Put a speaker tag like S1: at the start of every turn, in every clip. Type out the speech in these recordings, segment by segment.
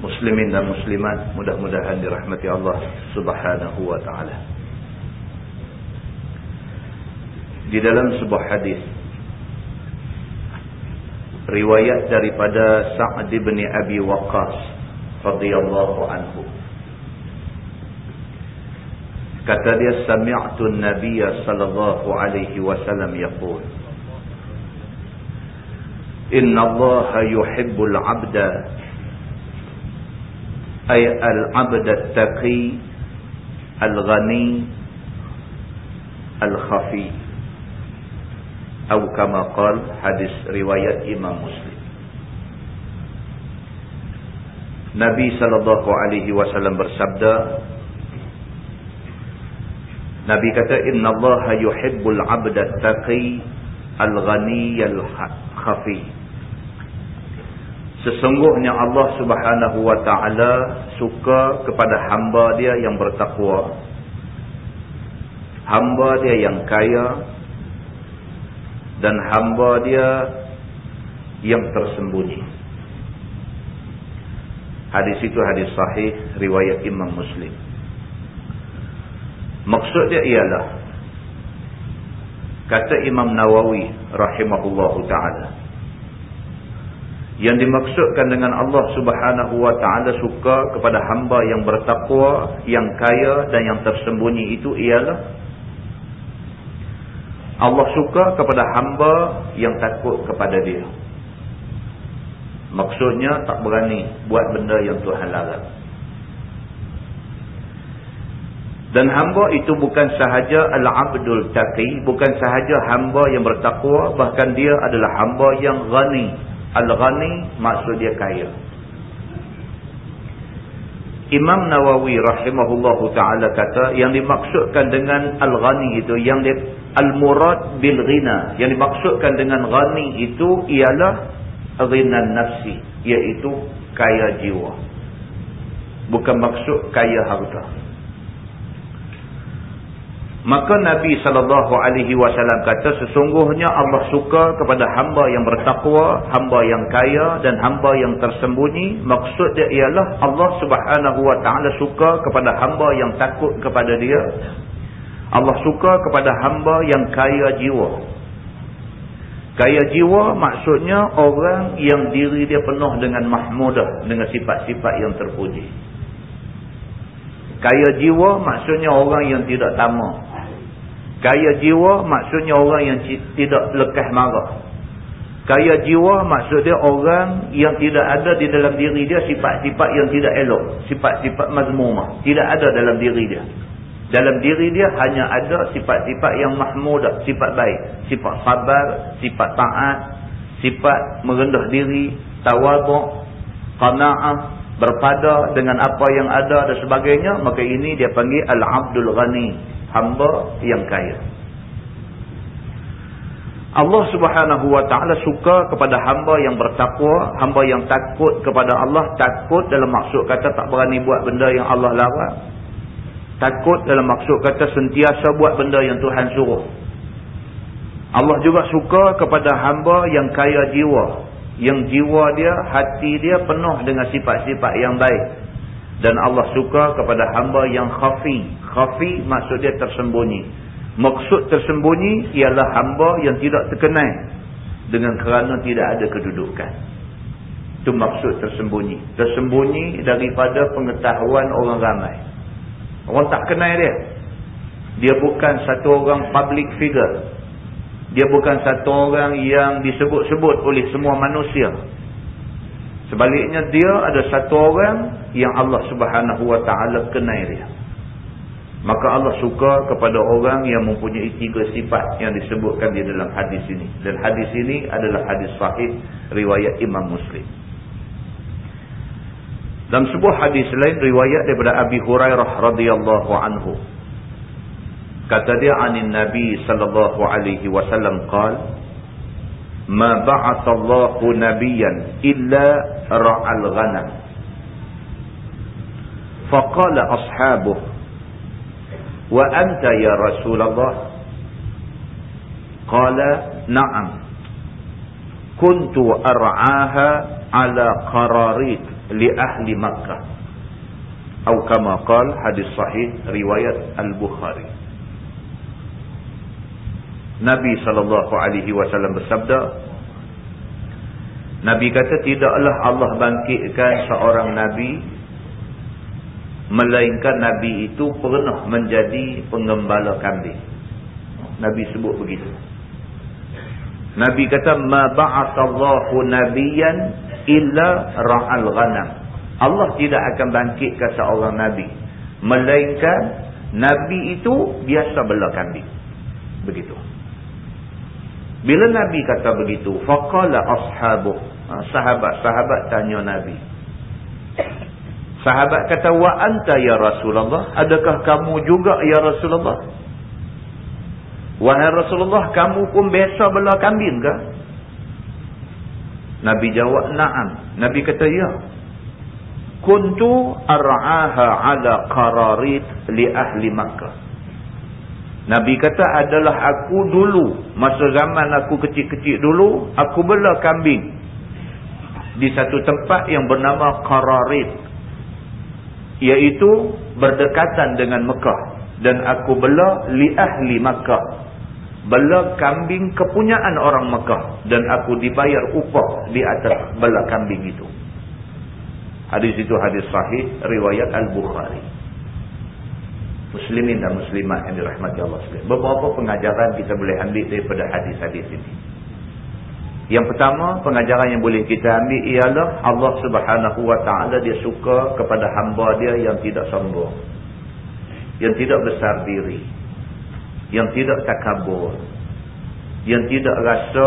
S1: Muslimin dan muslimat mudah-mudahan dirahmati Allah Subhanahu wa taala. Di dalam sebuah hadis riwayat daripada Sa'd bin Abi Waqqas radhiyallahu anhu kata dia sami'tu an-nabiy sallallahu alaihi wasallam yaqul Inna Allah yuhibbul 'abda ay al-'abd at-taqi al-ghani al-khafi. Atau kama qal hadis riwayat Imam Muslim. Nabi sallallahu alaihi wasallam bersabda Nabi kata inna Allah yuhibbul 'abd at-taqi al-ghani al-khafi Sesungguhnya Allah subhanahu wa ta'ala suka kepada hamba dia yang bertakwa. Hamba dia yang kaya. Dan hamba dia yang tersembunyi. Hadis itu hadis sahih riwayat Imam Muslim. Maksud dia ialah. Kata Imam Nawawi rahimahullahu ta'ala. Yang dimaksudkan dengan Allah subhanahu wa ta'ala suka kepada hamba yang bertakwa, yang kaya dan yang tersembunyi itu ialah Allah suka kepada hamba yang takut kepada dia. Maksudnya tak berani buat benda yang Tuhan larang. Dan hamba itu bukan sahaja al-abdul taqi, bukan sahaja hamba yang bertakwa, bahkan dia adalah hamba yang ghani, Al-Ghani maksud dia kaya. Imam Nawawi rahimahullahu ta'ala kata yang dimaksudkan dengan Al-Ghani itu yang dia Al-Murad bil-Ghina yang dimaksudkan dengan Ghani itu ialah Ghina nafsi iaitu kaya jiwa. Bukan maksud kaya harta. Maka Nabi SAW kata sesungguhnya Allah suka kepada hamba yang bertakwa, hamba yang kaya dan hamba yang tersembunyi. Maksud dia ialah Allah SWT suka kepada hamba yang takut kepada dia. Allah suka kepada hamba yang kaya jiwa. Kaya jiwa maksudnya orang yang diri dia penuh dengan mahmudah, dengan sifat-sifat yang terpuji. Kaya jiwa maksudnya orang yang tidak tamak. Kaya jiwa maksudnya orang yang tidak lekas marah. Kaya jiwa maksudnya orang yang tidak ada di dalam diri dia sifat-sifat yang tidak elok. Sifat-sifat mazmumah. Tidak ada dalam diri dia. Dalam diri dia hanya ada sifat-sifat yang mahmudah. Sifat baik. Sifat sabar. Sifat taat. Sifat merendah diri. Tawaduk. Qana'ah. Berpada dengan apa yang ada dan sebagainya. Maka ini dia panggil Al-Abdul Ghani hamba yang kaya. Allah subhanahu wa ta'ala suka kepada hamba yang bertakwa, hamba yang takut kepada Allah, takut dalam maksud kata tak berani buat benda yang Allah larang. Takut dalam maksud kata sentiasa buat benda yang Tuhan suruh. Allah juga suka kepada hamba yang kaya jiwa. Yang jiwa dia, hati dia penuh dengan sifat-sifat yang baik. Dan Allah suka kepada hamba yang khafi. Khafi maksud dia tersembunyi. Maksud tersembunyi ialah hamba yang tidak terkenal dengan kerana tidak ada kedudukan. Itu maksud tersembunyi. Tersembunyi daripada pengetahuan orang ramai. Orang tak kenal dia. Dia bukan satu orang public figure. Dia bukan satu orang yang disebut-sebut oleh semua manusia. Sebaliknya dia ada satu orang yang Allah subhanahu wa ta'ala kenal dia. Maka Allah suka kepada orang yang mempunyai tiga sifat yang disebutkan di dalam hadis ini. Dan hadis ini adalah hadis sahih riwayat Imam Muslim. Dalam sebuah hadis lain riwayat daripada Abi Hurairah radhiyallahu anhu. Kata dia anin Nabi sallallahu alaihi wasallam qala ma ba'athallahu nabiyyan illa ra'al ghanam. Faqala ashabuhu wa anta ya Rasulullah qala na'am kuntu ar'aha ala qararit li ahli makkah atau kama qal hadis sahih riwayat al-bukhari Nabi sallallahu alaihi wasallam bersabda Nabi kata tidaklah Allah bangkitkan seorang nabi Melainkan Nabi itu pernah menjadi pengembala kambing. Nabi sebut begitu. Nabi kata, Ma ba'atallahu nabiyan illa ra'al ghanam. Allah tidak akan bangkitkan seorang Nabi. Melainkan Nabi itu biasa bela kambing. Begitu. Bila Nabi kata begitu, faqala ashabuh. Ha, sahabat-sahabat tanya Nabi. Sahabat kata, wa anta ya Rasulullah. Adakah kamu juga ya Rasulullah? Wahai Rasulullah, kamu pun biasa bela kambing ke? Nabi jawab, na'am. Nabi kata, ya. Kuntu ar'aha ala qararit li ahli Makkah. Nabi kata, adalah aku dulu, masa zaman aku kecil-kecil dulu, aku bela kambing. Di satu tempat yang bernama Qararit iaitu berdekatan dengan Mekah. Dan aku bela li ahli Mekah bela kambing kepunyaan orang Mekah. Dan aku dibayar upah di atas bela kambing itu. Hadis itu hadis sahih riwayat Al-Bukhari muslimin dan muslimat yang dirahmati Allah sekalian beberapa pengajaran kita boleh ambil daripada hadis-hadis ini yang pertama, pengajaran yang boleh kita ambil ialah Allah subhanahu wa ta'ala dia suka kepada hamba dia yang tidak sombong. Yang tidak besar diri. Yang tidak takabur. Yang tidak rasa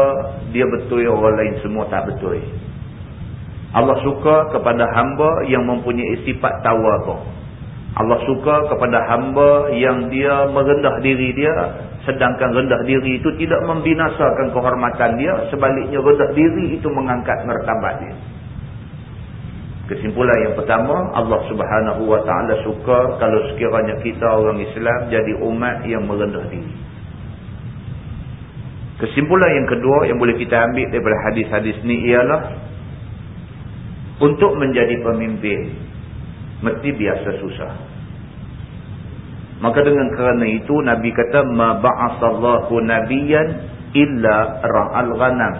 S1: dia betul orang lain semua tak betul. Allah suka kepada hamba yang mempunyai sifat tawabah. Allah suka kepada hamba yang dia merendah diri dia sedangkan rendah diri itu tidak membinasakan kehormatan dia sebaliknya rendah diri itu mengangkat martabat dia. Kesimpulan yang pertama Allah subhanahu wa ta'ala suka kalau sekiranya kita orang Islam jadi umat yang merendah diri. Kesimpulan yang kedua yang boleh kita ambil daripada hadis-hadis ni ialah untuk menjadi pemimpin mesti biasa susah. Maka dengan kerana itu Nabi kata ma ba'asallahu nabiyyan illa ra'al ghanam.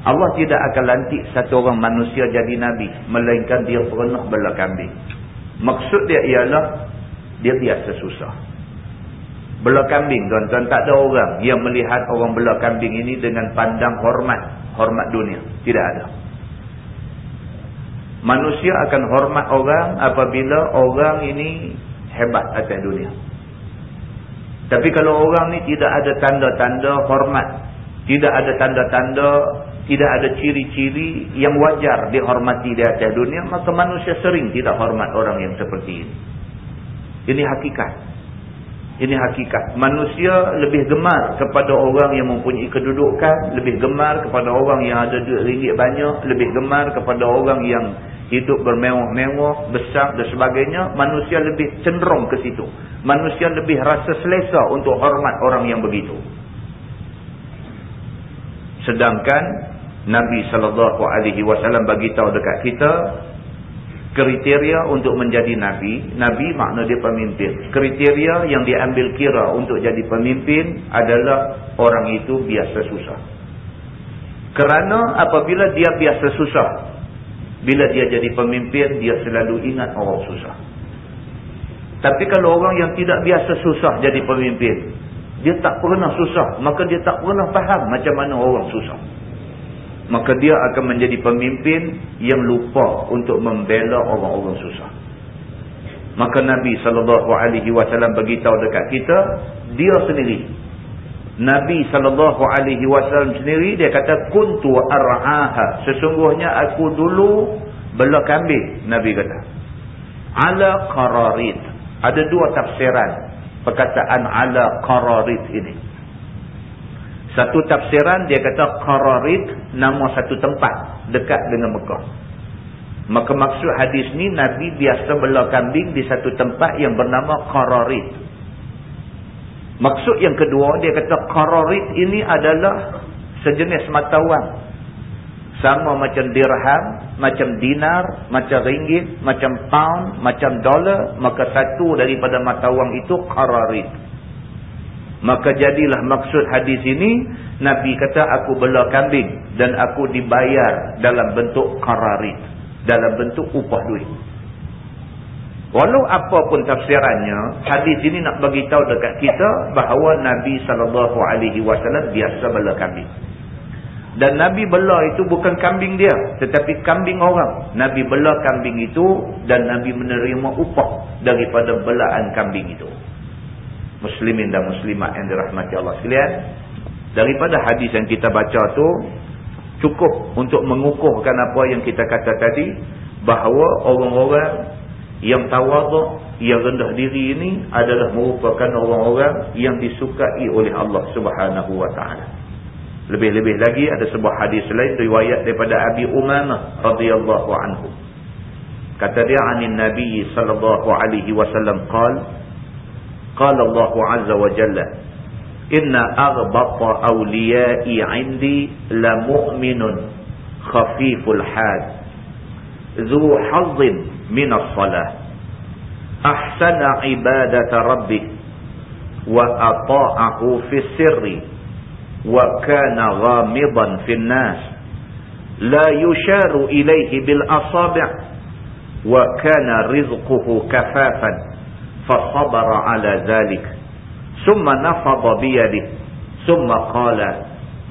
S1: Allah tidak akan lantik satu orang manusia jadi nabi melainkan dia pernah bela kambing. Maksud dia ialah dia biasa susah. Bela kambing tuan-tuan tak ada orang yang melihat orang bela kambing ini dengan pandang hormat, hormat dunia. Tidak ada. Manusia akan hormat orang apabila orang ini hebat atas dunia. Tapi kalau orang ni tidak ada tanda-tanda hormat, tidak ada tanda-tanda, tidak ada ciri-ciri yang wajar dihormati di atas dunia, maka manusia sering tidak hormat orang yang seperti ini. Ini hakikat. Ini hakikat. Manusia lebih gemar kepada orang yang mempunyai kedudukan. Lebih gemar kepada orang yang ada duit ringgit banyak. Lebih gemar kepada orang yang hidup bermewah-mewah, besar dan sebagainya. Manusia lebih cenderung ke situ. Manusia lebih rasa selesa untuk hormat orang yang begitu. Sedangkan Nabi SAW bagi tahu dekat kita kriteria untuk menjadi Nabi, Nabi makna dia pemimpin. Kriteria yang diambil kira untuk jadi pemimpin adalah orang itu biasa susah. Kerana apabila dia biasa susah, bila dia jadi pemimpin, dia selalu ingat orang susah. Tapi kalau orang yang tidak biasa susah jadi pemimpin. Dia tak pernah susah. Maka dia tak pernah faham macam mana orang susah. Maka dia akan menjadi pemimpin yang lupa untuk membela orang-orang susah. Maka Nabi SAW beritahu dekat kita. Dia sendiri Nabi SAW sendiri dia kata kuntu ar'aha. Sesungguhnya aku dulu bela kambing Nabi kata. Ala qararit. Ada dua tafsiran perkataan ala qararit ini. Satu tafsiran dia kata qararit nama satu tempat dekat dengan Mekah. Maka maksud hadis ni Nabi biasa bela kambing di satu tempat yang bernama qararit Maksud yang kedua, dia kata qararit ini adalah sejenis mata wang. Sama macam dirham, macam dinar, macam ringgit, macam pound, macam dolar. Maka satu daripada mata wang itu qararit. Maka jadilah maksud hadis ini, Nabi kata aku bela kambing dan aku dibayar dalam bentuk qararit. Dalam bentuk upah duit. Walau apapun tafsirannya, hadis ini nak bagi tahu dekat kita bahawa Nabi SAW biasa bela kambing. Dan Nabi bela itu bukan kambing dia, tetapi kambing orang. Nabi bela kambing itu dan Nabi menerima upah daripada belaan kambing itu. Muslimin dan muslimat yang dirahmati Allah sekalian. Daripada hadis yang kita baca tu cukup untuk mengukuhkan apa yang kita kata tadi. Bahawa orang-orang yang tawaduk, yang rendah diri ini adalah merupakan orang-orang yang disukai oleh Allah subhanahu wa ta'ala. Lebih-lebih lagi ada sebuah hadis lain riwayat daripada Abi Umamah radhiyallahu anhu. Kata dia anin Nabi sallallahu alaihi wasallam qal qala Allah azza wa jalla inna aghbata awliya'i 'indi la mu'minun khafiful had dhu hazzin من الصلاة. أحسن عبادة ربه وأطاعه في السر وكان غامضا في الناس. لا يشار إليه بالأصابع وكان رزقه كفافا فصبر على ذلك. ثم نفض بيده. ثم قال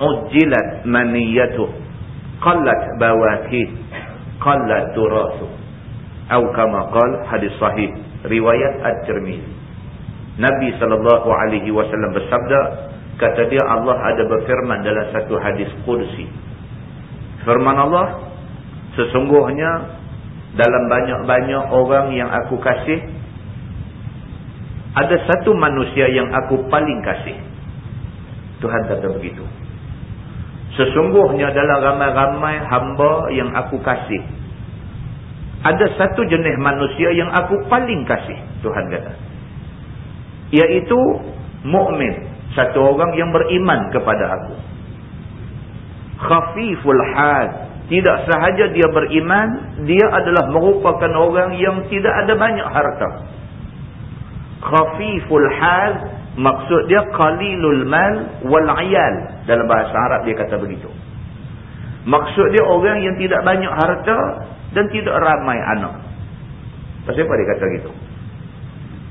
S1: عجلت منيته. قلت بواكيه. قلت تراثه. Atau kama qal hadis sahih riwayat at-Tirmizi Nabi sallallahu alaihi wasallam bersabda kata dia Allah ada berfirman dalam satu hadis qudsi. Firman Allah sesungguhnya dalam banyak-banyak orang yang aku kasih ada satu manusia yang aku paling kasih. Tuhan kata begitu. Sesungguhnya dalam ramai-ramai hamba yang aku kasih ada satu jenis manusia yang aku paling kasih Tuhan kata. Iaitu mukmin. Satu orang yang beriman kepada aku. Khafiful hal. Tidak sahaja dia beriman dia adalah merupakan orang yang tidak ada banyak harta. Khafiful hal maksud dia qalilul mal wal ayal dalam bahasa Arab dia kata begitu. Maksud dia orang yang tidak banyak harta dan tidak ramai anak. Pasal apa dia kata gitu?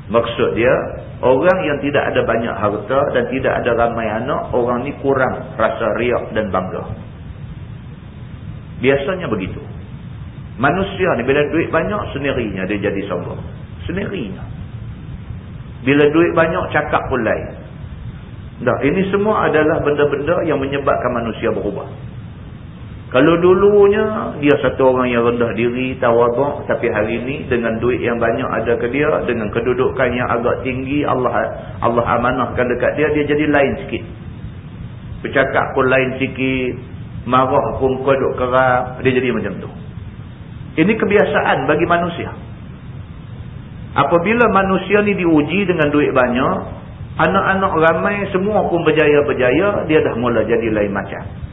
S1: Maksud dia, orang yang tidak ada banyak harta dan tidak ada ramai anak, orang ni kurang rasa riak dan bangga. Biasanya begitu. Manusia ni bila duit banyak, sendirinya dia jadi sombong. Sendirinya. Bila duit banyak, cakap pun lain. Dah, ini semua adalah benda-benda yang menyebabkan manusia berubah. Kalau dulunya dia satu orang yang rendah diri, tawaduk, tapi hari ini dengan duit yang banyak ada ke dia, dengan kedudukan yang agak tinggi, Allah Allah amanahkan dekat dia, dia jadi lain sikit. Bercakap pun lain sikit, marah pun kodok kerap, dia jadi macam tu. Ini kebiasaan bagi manusia. Apabila manusia ni diuji dengan duit banyak, anak-anak ramai semua pun berjaya-berjaya, dia dah mula jadi lain macam.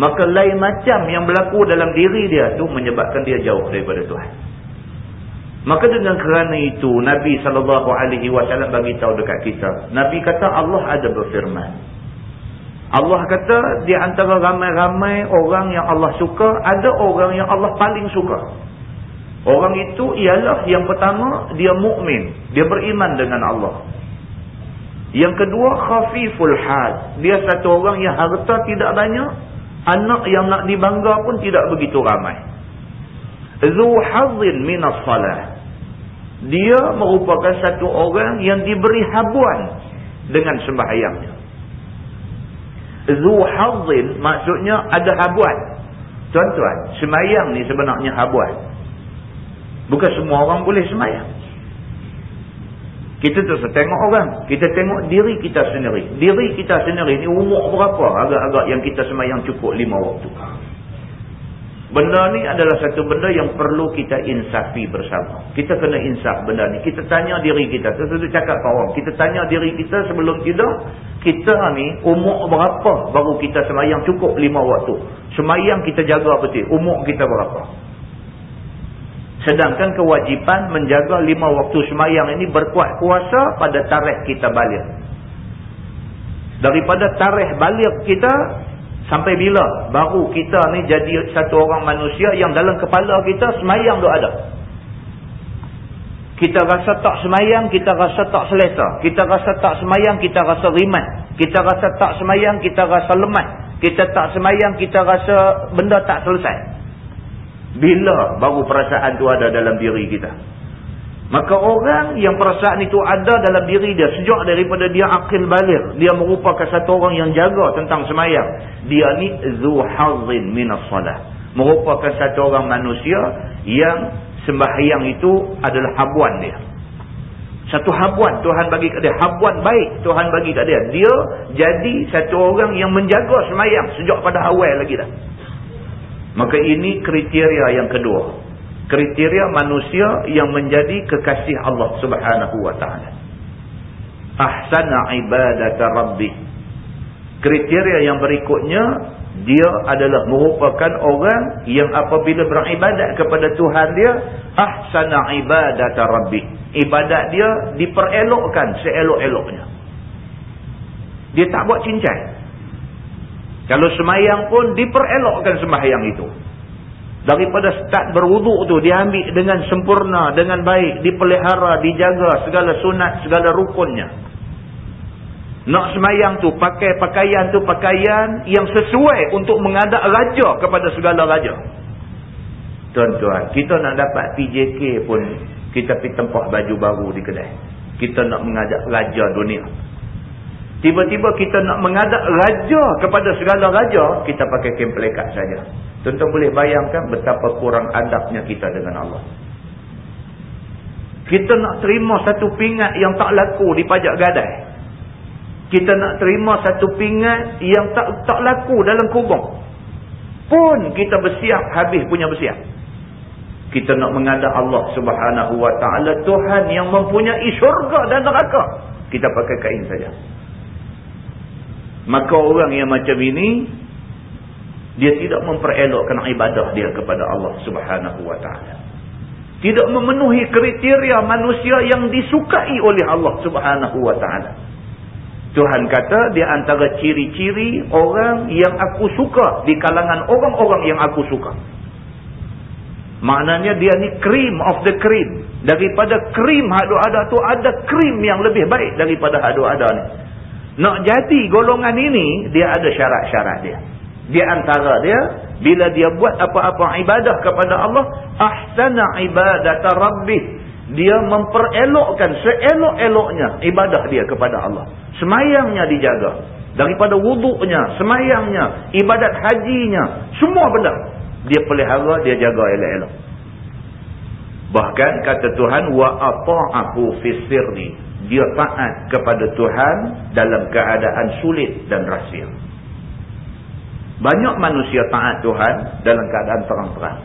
S1: Maka lain macam yang berlaku dalam diri dia tu menyebabkan dia jauh daripada Tuhan. Maka dengan kerana itu Nabi SAW bagi tahu dekat kita. Nabi kata Allah ada berfirman. Allah kata di antara ramai-ramai orang yang Allah suka, ada orang yang Allah paling suka. Orang itu ialah yang pertama dia mukmin, dia beriman dengan Allah. Yang kedua khafiful hal, dia satu orang yang harta tidak banyak, anak yang nak dibangga pun tidak begitu ramai. Zu hazzin minas salah. Dia merupakan satu orang yang diberi habuan dengan sembahyangnya. Zu hazzin maksudnya ada habuan. Tuan-tuan, sembahyang ni sebenarnya habuan. Bukan semua orang boleh semayang. Kita tu tengok orang. Kita tengok diri kita sendiri. Diri kita sendiri ni umur berapa agak-agak yang kita semayang cukup lima waktu. Benda ni adalah satu benda yang perlu kita insafi bersama. Kita kena insaf benda ni. Kita tanya diri kita. Sudah cakap orang. Kita tanya diri kita sebelum tidur. Kita ni umur berapa baru kita semayang cukup lima waktu. Semayang kita jaga betul. Umur kita berapa. Sedangkan kewajipan menjaga lima waktu semayang ini berkuat kuasa pada tarikh kita balik. Daripada tarikh balik kita sampai bila baru kita ni jadi satu orang manusia yang dalam kepala kita semayang tu ada. Kita rasa tak semayang, kita rasa tak selesa. Kita rasa tak semayang, kita rasa rimat. Kita rasa tak semayang, kita rasa lemah. Kita tak semayang, kita rasa benda tak selesai. Bila baru perasaan tu ada dalam diri kita. Maka orang yang perasaan itu ada dalam diri dia. Sejak daripada dia akil balik. Dia merupakan satu orang yang jaga tentang semayang. Dia ni zuhazin minas salah. Merupakan satu orang manusia yang sembahyang itu adalah habuan dia. Satu habuan Tuhan bagi kat dia. Habuan baik Tuhan bagi kat dia. Dia jadi satu orang yang menjaga semayang. Sejak pada awal lagi dah. Maka ini kriteria yang kedua. Kriteria manusia yang menjadi kekasih Allah subhanahu wa ta'ala. Ahsana ibadata rabbi. Kriteria yang berikutnya, dia adalah merupakan orang yang apabila beribadat kepada Tuhan dia, ahsana ibadata rabbi. Ibadat dia diperelokkan seelok-eloknya. Dia tak buat cincai. Kalau semayang pun diperelokkan semayang itu. Daripada start berwuduk tu diambil dengan sempurna, dengan baik, dipelihara, dijaga segala sunat, segala rukunnya. Nak semayang tu pakai pakaian tu pakaian yang sesuai untuk mengadak raja kepada segala raja. Tuan-tuan, kita nak dapat PJK pun kita pergi tempat baju baru di kedai. Kita nak mengadak raja dunia. Tiba-tiba kita nak mengadap raja kepada segala raja, kita pakai kain pelekat saja. Tentu boleh bayangkan betapa kurang adabnya kita dengan Allah. Kita nak terima satu pingat yang tak laku di pajak gadai. Kita nak terima satu pingat yang tak tak laku dalam kubung. Pun kita bersiap habis punya bersiap. Kita nak mengadap Allah subhanahu wa ta'ala Tuhan yang mempunyai syurga dan neraka. Kita pakai kain saja. Maka orang yang macam ini dia tidak memperelokkan ibadah dia kepada Allah Subhanahu wa taala. Tidak memenuhi kriteria manusia yang disukai oleh Allah Subhanahu wa taala. Tuhan kata di antara ciri-ciri orang yang aku suka di kalangan orang-orang yang aku suka. Maknanya dia ni cream of the cream. Daripada cream hadu ada tu ada cream yang lebih baik daripada hadu ada ni. Nak jadi golongan ini, dia ada syarat-syarat dia. Di antara dia, bila dia buat apa-apa ibadah kepada Allah, ahsana ibadata rabbih. Dia memperelokkan seelok-eloknya ibadah dia kepada Allah. Semayangnya dijaga. Daripada wuduknya, semayangnya, ibadat hajinya, semua benda. Dia pelihara, dia jaga elok-elok. Bahkan kata Tuhan, wa ata'ahu fi sirri dia taat kepada Tuhan dalam keadaan sulit dan rahsia. Banyak manusia taat Tuhan dalam keadaan terang-terang.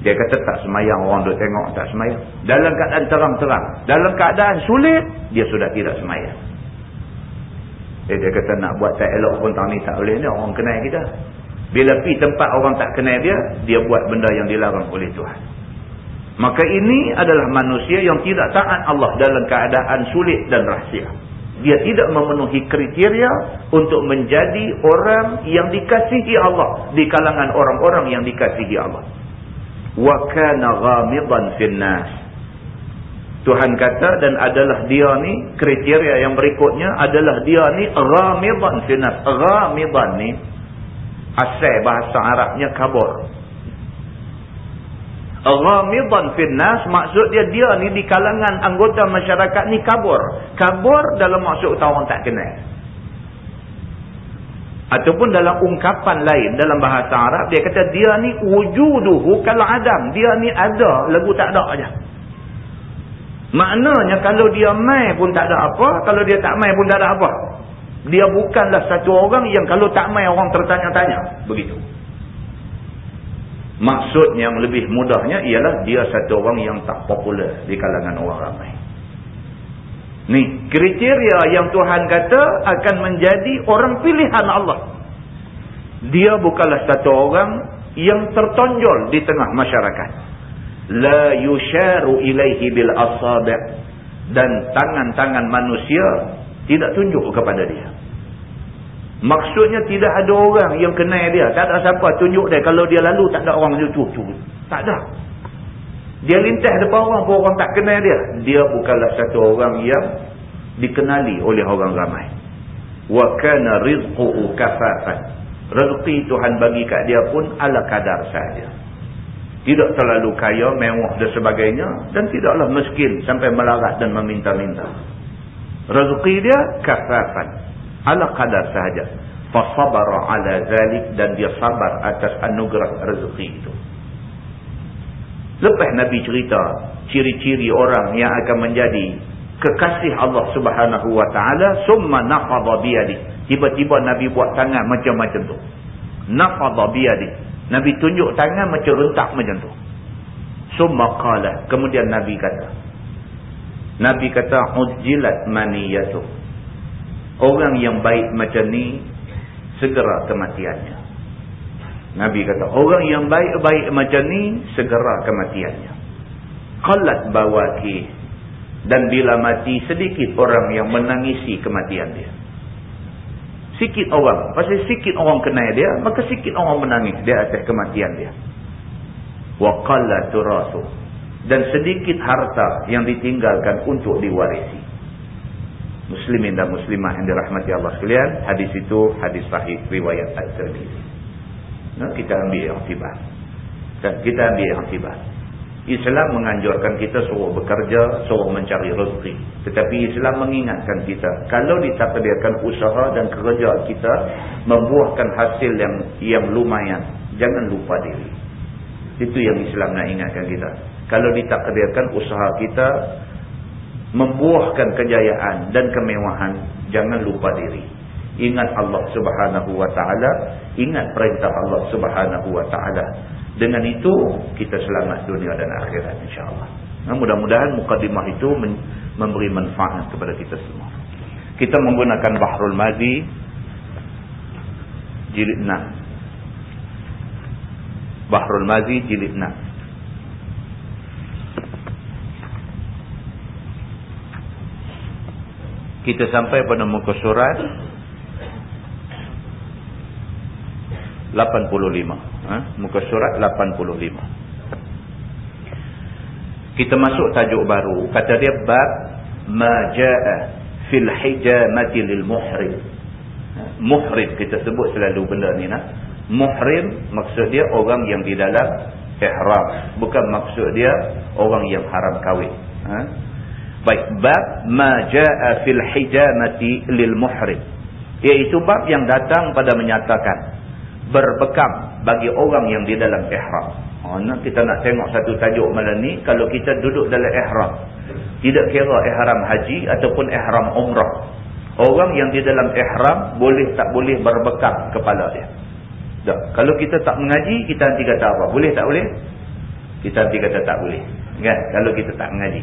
S1: Dia kata tak semayang orang duk tengok tak semayang. Dalam keadaan terang-terang. Dalam keadaan sulit, dia sudah tidak semayang. Eh, dia kata nak buat tak elok pun tahun ni tak boleh ni orang kenal kita. Bila pergi tempat orang tak kenal dia, dia buat benda yang dilarang oleh Tuhan. Maka ini adalah manusia yang tidak taat Allah dalam keadaan sulit dan rahsia. Dia tidak memenuhi kriteria untuk menjadi orang yang dikasihi Allah di kalangan orang-orang yang dikasihi Allah. wa kana ghamidan fil nas Tuhan kata dan adalah dia ni kriteria yang berikutnya adalah dia ni ghamidan fil nas ghamidan ni asal bahasa Arabnya kabur ghamidan fil nas maksud dia dia ni di kalangan anggota masyarakat ni kabur kabur dalam maksud orang tak kenal Ataupun dalam ungkapan lain dalam bahasa Arab dia kata dia ni wujuduhu kal adam. Dia ni ada lagu tak ada aja. Maknanya kalau dia mai pun tak ada apa, kalau dia tak mai pun tak ada apa. Dia bukanlah satu orang yang kalau tak mai orang tertanya-tanya. Begitu. Maksud yang lebih mudahnya ialah dia satu orang yang tak popular di kalangan orang ramai. Ni kriteria yang Tuhan kata akan menjadi orang pilihan Allah. Dia bukanlah satu orang yang tertonjol di tengah masyarakat. La yusharu ilaihi bil asabi' dan tangan-tangan manusia tidak tunjuk kepada dia. Maksudnya tidak ada orang yang kenal dia. Tak ada siapa tunjuk dia. Kalau dia lalu tak ada orang yang tunjuk. Tak ada. Dia lintas depan orang pun orang tak kenal dia. Dia bukanlah satu orang yang dikenali oleh orang ramai. Wa kana rizquhu kafafan. Rezeki Tuhan bagi kat dia pun ala kadar saja. Tidak terlalu kaya, mewah dan sebagainya dan tidaklah miskin sampai melarat dan meminta-minta. Rezeki dia kafafan. Ala kadar sahaja. Fasabara ala zalik dan dia sabar atas anugerah rezeki itu. Lepas Nabi cerita ciri-ciri orang yang akan menjadi kekasih Allah Subhanahu wa taala summa nafadha biyadi. Tiba-tiba Nabi buat tangan macam-macam tu. Nafadha biyadi. Nabi tunjuk tangan macam rentak macam tu. Summa qala, kemudian Nabi kata. Nabi kata ujjilat maniyatu. Orang yang baik macam ni segera kematiannya. Nabi kata, orang yang baik-baik macam ni, segera kematiannya. Qalat bawaki. Dan bila mati, sedikit orang yang menangisi kematian dia. Sikit orang. Pasal sikit orang kenal dia, maka sikit orang menangis dia atas kematian dia. Wa qalla turasu. Dan sedikit harta yang ditinggalkan untuk diwarisi. Muslimin dan muslimah yang dirahmati Allah sekalian. Hadis itu hadis sahih riwayat Al-Tirmizi. Nah, kita ambil yang tiba. Kita ambil tiba. Islam menganjurkan kita suruh bekerja, suruh mencari rezeki. Tetapi Islam mengingatkan kita, kalau ditakdirkan usaha dan kerja kita membuahkan hasil yang yang lumayan, jangan lupa diri. Itu yang Islam nak ingatkan kita. Kalau ditakdirkan usaha kita membuahkan kejayaan dan kemewahan, jangan lupa diri. Ingat Allah subhanahu wa ta'ala. Ingat perintah Allah subhanahu wa ta'ala. Dengan itu, kita selamat dunia dan akhirat insyaAllah. Nah, Mudah-mudahan mukadimah itu memberi manfaat kepada kita semua. Kita menggunakan Bahrul Mazi. Jilid 6. Bahrul Mazi jilid 6. Kita sampai pada muka surat 85 ha? muka surat 85 kita masuk tajuk baru. Kata dia bab maja'a fil hijamati lil muhrim. Ha? muhrim kita sebut selalu benda ni nah. Muhrim maksud dia orang yang di dalam ihram. Bukan maksud dia orang yang haram kahwin. Ha? Baik bab maja'a fil hijamati lil muhrim iaitu bab yang datang pada menyatakan berbekam bagi orang yang di dalam ihram. Oh, nak kita nak tengok satu tajuk malam ni kalau kita duduk dalam ihram. Tidak kira ihram haji ataupun ihram umrah. Orang yang di dalam ihram boleh tak boleh berbekam kepala dia. Tak. Kalau kita tak mengaji, kita nanti kata apa? Boleh tak boleh? Kita nanti kata tak boleh. Kan? Kalau kita tak mengaji.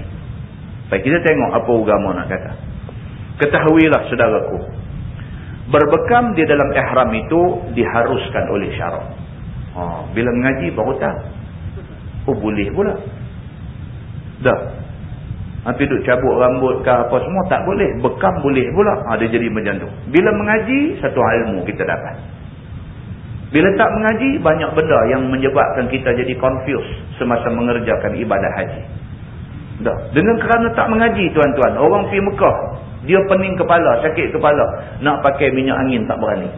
S1: Baik, kita tengok apa agama nak kata. Ketahuilah saudaraku berbekam di dalam ihram itu diharuskan oleh syarak. Ha, bila mengaji baru tahu. Oh boleh pula. Dah. Nanti duduk cabut rambut ke apa semua tak boleh. Bekam boleh pula. Ha, dia jadi macam tu. Bila mengaji satu ilmu kita dapat. Bila tak mengaji, banyak benda yang menyebabkan kita jadi confused semasa mengerjakan ibadat haji. Dah. Dengan kerana tak mengaji tuan-tuan, orang pergi Mekah, dia pening kepala, sakit kepala, nak pakai minyak angin tak berani.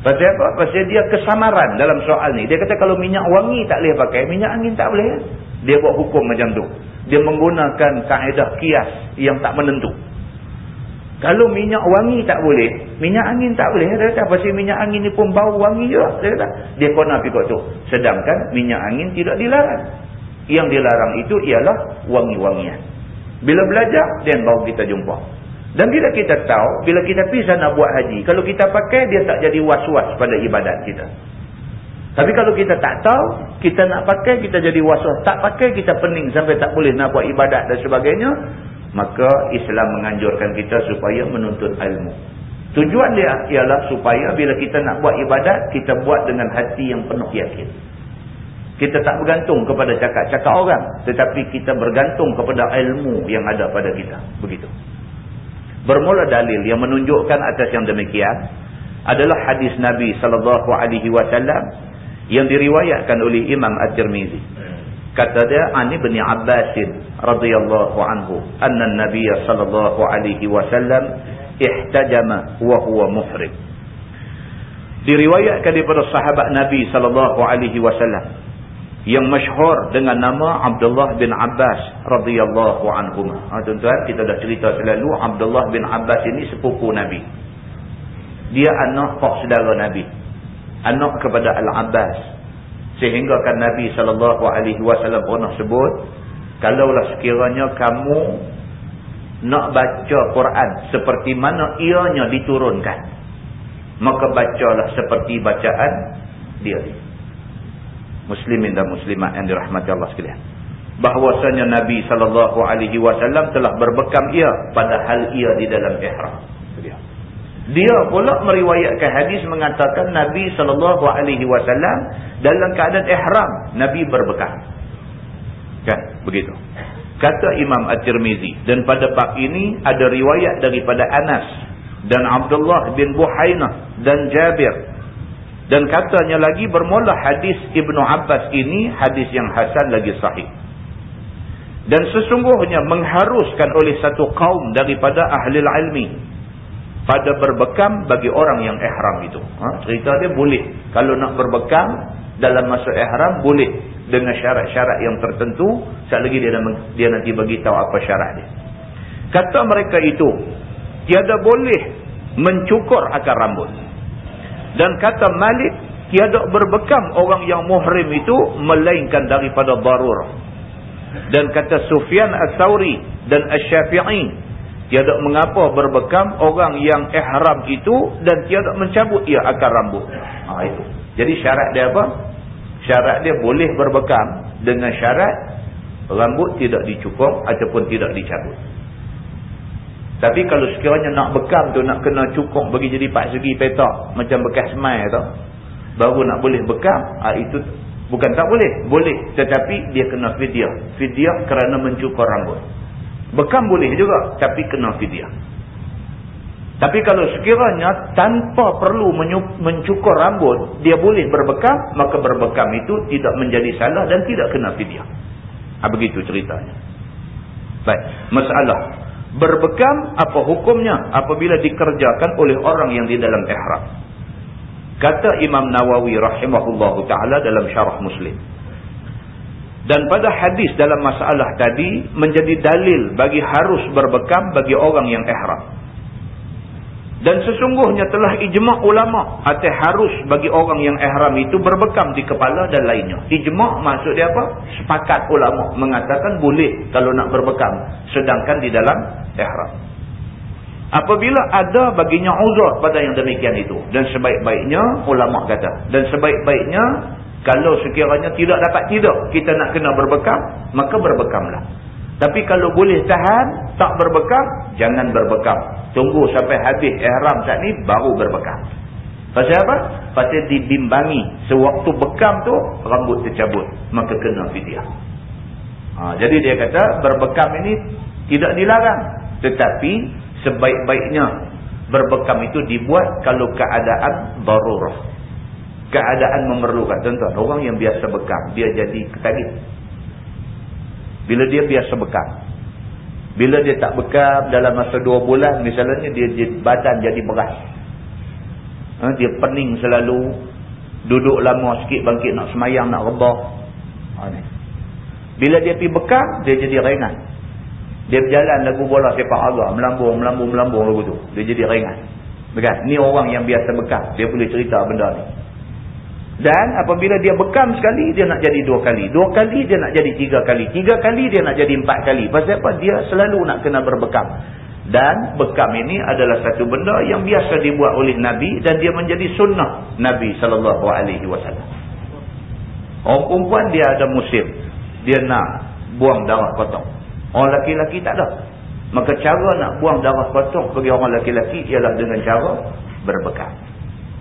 S1: Pasal apa? Pasal dia kesamaran dalam soal ni. Dia kata kalau minyak wangi tak boleh pakai, minyak angin tak boleh. Dia buat hukum macam tu. Dia menggunakan kaedah kias yang tak menentu. Kalau minyak wangi tak boleh, minyak angin tak boleh. Dia kata pasal minyak angin ni pun bau wangi juga. Dia kata, dia kona pergi tu. Sedangkan minyak angin tidak dilarang. Yang dilarang itu ialah wangi-wangian. Bila belajar, dan baru kita jumpa. Dan bila kita tahu, bila kita pisah nak buat haji, kalau kita pakai, dia tak jadi was-was pada ibadat kita. Tapi kalau kita tak tahu, kita nak pakai, kita jadi was-was. Tak pakai, kita pening sampai tak boleh nak buat ibadat dan sebagainya. Maka Islam menganjurkan kita supaya menuntut ilmu. Tujuan dia ialah supaya bila kita nak buat ibadat, kita buat dengan hati yang penuh yakin. Kita tak bergantung kepada cakap-cakap orang. Tetapi kita bergantung kepada ilmu yang ada pada kita. Begitu. Bermula dalil yang menunjukkan atas yang demikian adalah hadis Nabi wasallam yang diriwayatkan oleh Imam At-Tirmizi. Kata dia Ani bin Abbas radhiyallahu anhu, anna alaihi wasallam ihtajama wa huwa muhrim. Diriwayatkan daripada sahabat Nabi sallallahu alaihi wasallam yang masyhur dengan nama Abdullah bin Abbas radhiyallahu anhu. Ha tuan-tuan, kita dah cerita selalu Abdullah bin Abbas ini sepupu Nabi. Dia anak pak saudara Nabi. Anak kepada Al-Abbas. Sehingga kan Nabi sallallahu alaihi wasallam pernah sebut, kalaulah sekiranya kamu nak baca Quran seperti mana ianya diturunkan, maka bacalah seperti bacaan dia muslimin dan muslimat yang dirahmati Allah sekalian. Bahwasanya Nabi sallallahu alaihi wasallam telah berbekam ia padahal ia di dalam ihram. Dia pula meriwayatkan hadis mengatakan Nabi sallallahu alaihi wasallam dalam keadaan ihram Nabi berbekam. Kan? Begitu. Kata Imam At-Tirmizi dan pada bab ini ada riwayat daripada Anas dan Abdullah bin Buhainah dan Jabir dan katanya lagi bermula hadis Ibnu Abbas ini hadis yang hasan lagi sahih. Dan sesungguhnya mengharuskan oleh satu kaum daripada ahli ilmi pada berbekam bagi orang yang ihram itu. Ha? Cerita dia boleh. Kalau nak berbekam dalam masa ihram boleh dengan syarat-syarat yang tertentu. Sekali lagi dia, dia nanti bagi tahu apa syarat dia. Kata mereka itu, tiada boleh mencukur akar rambut. Dan kata Malik, tiada berbekam orang yang muhrim itu melainkan daripada darurah. Dan kata Sufyan As-Sawri dan As-Syafi'i, tiada mengapa berbekam orang yang ihram itu dan tiada mencabut ia akar rambut. Ha, itu. Jadi syarat dia apa? Syarat dia boleh berbekam dengan syarat rambut tidak dicukur ataupun tidak dicabut. Tapi kalau sekiranya nak bekam tu nak kena cukup bagi jadi pak segi petak macam bekas semai tu. Baru nak boleh bekam, ha, itu bukan tak boleh. Boleh. Tetapi dia kena fidyah. Fidyah kerana mencukur rambut. Bekam boleh juga tapi kena fidyah. Tapi kalau sekiranya tanpa perlu mencukur rambut, dia boleh berbekam, maka berbekam itu tidak menjadi salah dan tidak kena fidyah. Ha, begitu ceritanya. Baik. Masalah berbekam apa hukumnya apabila dikerjakan oleh orang yang di dalam ihram. Kata Imam Nawawi rahimahullah taala dalam syarah Muslim. Dan pada hadis dalam masalah tadi menjadi dalil bagi harus berbekam bagi orang yang ihram dan sesungguhnya telah ijma' ulama' atas harus bagi orang yang ihram itu berbekam di kepala dan lainnya. Ijma' maksud dia apa? Sepakat ulama' mengatakan boleh kalau nak berbekam. Sedangkan di dalam ihram. Apabila ada baginya uzur pada yang demikian itu. Dan sebaik-baiknya ulama' kata. Dan sebaik-baiknya kalau sekiranya tidak dapat tidak kita nak kena berbekam, maka berbekamlah. Tapi kalau boleh tahan, tak berbekam, jangan berbekam. Tunggu sampai habis ihram saat ni, baru berbekam. Pasal apa? Pasal dibimbangi. Sewaktu bekam tu, rambut tercabut. Maka kena fidyah. Ha, jadi dia kata, berbekam ini tidak dilarang. Tetapi, sebaik-baiknya berbekam itu dibuat kalau keadaan darurah. keadaan memerlukan. Tuan-tuan, orang yang biasa bekam, dia jadi ketagih. Bila dia biasa bekam. Bila dia tak bekam dalam masa dua bulan, misalnya dia badan jadi beras. Ha, dia pening selalu. Duduk lama sikit bangkit nak semayang, nak rebah. Ha, Bila dia pergi bekam, dia jadi ringan. Dia berjalan lagu bola sepak agak. Melambung, melambung, melambung lagu tu. Dia jadi ringan. Bukan? Ni orang yang biasa bekam. Dia boleh cerita benda ni. Dan apabila dia bekam sekali, dia nak jadi dua kali. Dua kali, dia nak jadi tiga kali. Tiga kali, dia nak jadi empat kali. Pasal apa? Dia selalu nak kena berbekam. Dan bekam ini adalah satu benda yang biasa dibuat oleh Nabi dan dia menjadi sunnah Nabi SAW. Orang perempuan dia ada musim. Dia nak buang darah kotor. Orang laki-laki tak ada. Maka cara nak buang darah kotor bagi orang laki-laki ialah dengan cara berbekam.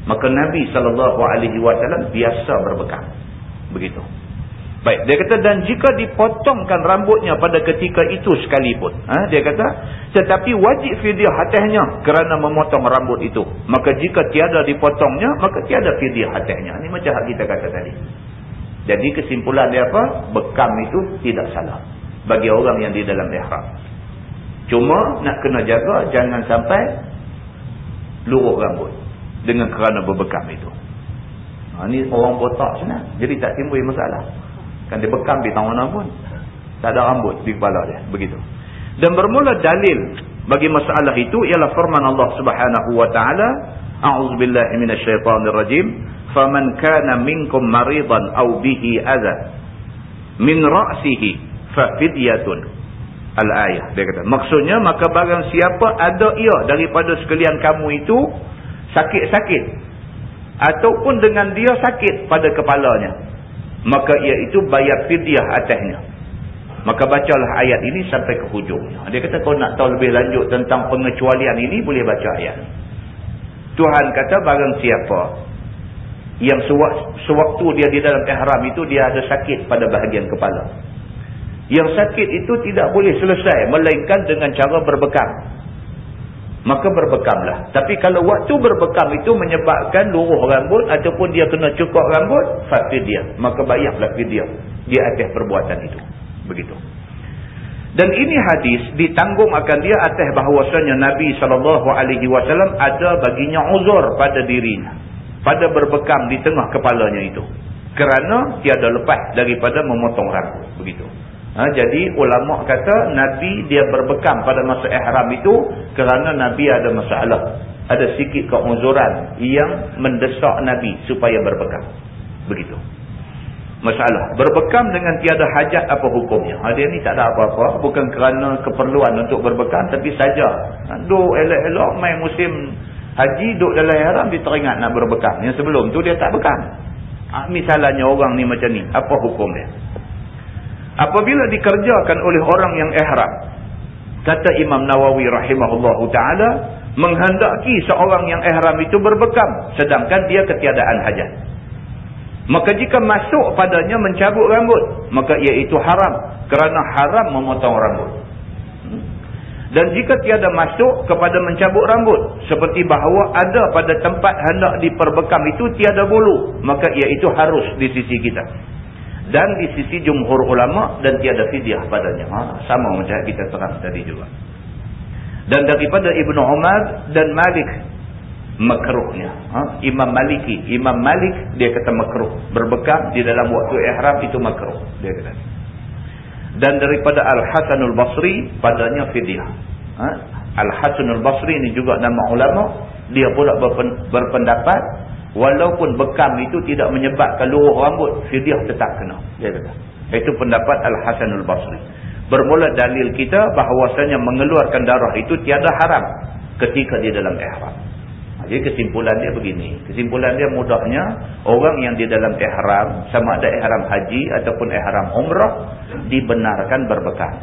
S1: Maka Nabi SAW biasa berbekam. Begitu. Baik, dia kata dan jika dipotongkan rambutnya pada ketika itu sekalipun. Ha? Dia kata, tetapi wajib fidyah atasnya kerana memotong rambut itu. Maka jika tiada dipotongnya, maka tiada fidyah atasnya. Ini macam hak kita kata tadi. Jadi kesimpulan dia apa? Bekam itu tidak salah. Bagi orang yang di dalam ihram. Cuma nak kena jaga jangan sampai luruh rambut dengan kerana berbekam itu. Ha, ni orang botak senang. Jadi tak timbul masalah. Kan dia bekam di tangan pun. Tak ada rambut di kepala dia. Begitu. Dan bermula dalil bagi masalah itu ialah firman Allah subhanahu wa ta'ala. A'udzubillahi minasyaitanirrajim. Faman kana minkum maridan au bihi adha. Min ra'sihi fafidyatun. Al-ayah. Dia kata. Maksudnya maka barang siapa ada ia daripada sekalian kamu itu sakit-sakit ataupun dengan dia sakit pada kepalanya maka iaitu bayar fidyah atasnya. Maka bacalah ayat ini sampai ke hujungnya. Dia kata kau nak tahu lebih lanjut tentang pengecualian ini boleh baca ayat. Tuhan kata barang siapa yang sewaktu dia di dalam ihram itu dia ada sakit pada bahagian kepala. Yang sakit itu tidak boleh selesai melainkan dengan cara berbekam maka berbekamlah. Tapi kalau waktu berbekam itu menyebabkan luruh rambut ataupun dia kena cukup rambut, dia, Maka bayarlah fidyah di atas perbuatan itu. Begitu. Dan ini hadis ditanggung akan dia atas bahawasanya Nabi SAW ada baginya uzur pada dirinya. Pada berbekam di tengah kepalanya itu. Kerana tiada lepas daripada memotong rambut. Begitu. Ha, jadi ulama kata Nabi dia berbekam pada masa ihram itu kerana Nabi ada masalah. Ada sikit keuzuran yang mendesak Nabi supaya berbekam. Begitu. Masalah. Berbekam dengan tiada hajat apa hukumnya. Ha, dia ni tak ada apa-apa. Bukan kerana keperluan untuk berbekam. Tapi saja. Ha, duk elok-elok main musim haji. Duk dalam ihram dia teringat nak berbekam. Yang sebelum tu dia tak bekam. Ha, misalnya orang ni macam ni. Apa hukum dia? Apabila dikerjakan oleh orang yang ihram kata Imam Nawawi rahimahullahu taala menghendaki seorang yang ihram itu berbekam sedangkan dia ketiadaan hajat. Maka jika masuk padanya mencabut rambut maka ia itu haram kerana haram memotong rambut. Hmm? dan jika tiada masuk kepada mencabut rambut seperti bahawa ada pada tempat hendak diperbekam itu tiada bulu maka ia itu harus di sisi kita dan di sisi jumhur ulama dan tiada fidyah padanya. Ha, sama macam kita terang tadi juga. Dan daripada Ibnu Umar dan Malik makruhnya. Ha, Imam Maliki, Imam Malik dia kata makruh. Berbekam di dalam waktu ihram itu makruh. Dia kata. Dan daripada Al-Hasanul Basri padanya fidyah. Ha, Al-Hasanul Basri ini juga nama ulama. Dia pula berpendapat walaupun bekam itu tidak menyebabkan luruh rambut fidyah tetap kena. Dia kata. Itu pendapat Al-Hasanul Basri. Bermula dalil kita bahawasanya mengeluarkan darah itu tiada haram ketika di dalam ihram. Ha, jadi kesimpulan dia begini. Kesimpulan dia mudahnya orang yang di dalam ihram sama ada ihram haji ataupun ihram umrah dibenarkan berbekam.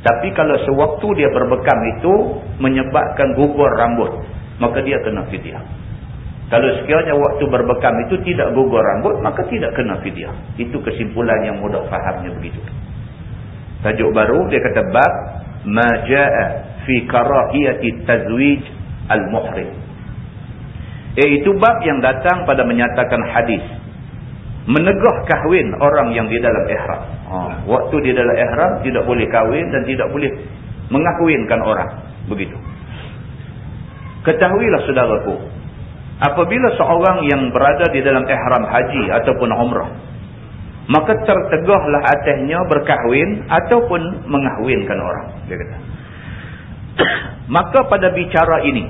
S1: Tapi kalau sewaktu dia berbekam itu menyebabkan gugur rambut maka dia kena fidyah kalau sekiranya waktu berbekam itu tidak gugur rambut, maka tidak kena fidyah. Itu kesimpulan yang mudah fahamnya begitu. Tajuk baru, dia kata, Bab maja'a fi karahiyati tazwij al-muhrim. Iaitu bab yang datang pada menyatakan hadis. Menegah kahwin orang yang di dalam ihram. Ha, waktu di dalam ihram tidak boleh kahwin dan tidak boleh mengahwinkan orang. Begitu. Ketahuilah saudaraku. Apabila seorang yang berada di dalam ihram haji ataupun umrah. Maka tertegahlah atasnya berkahwin ataupun mengahwinkan orang. Dia kata. maka pada bicara ini.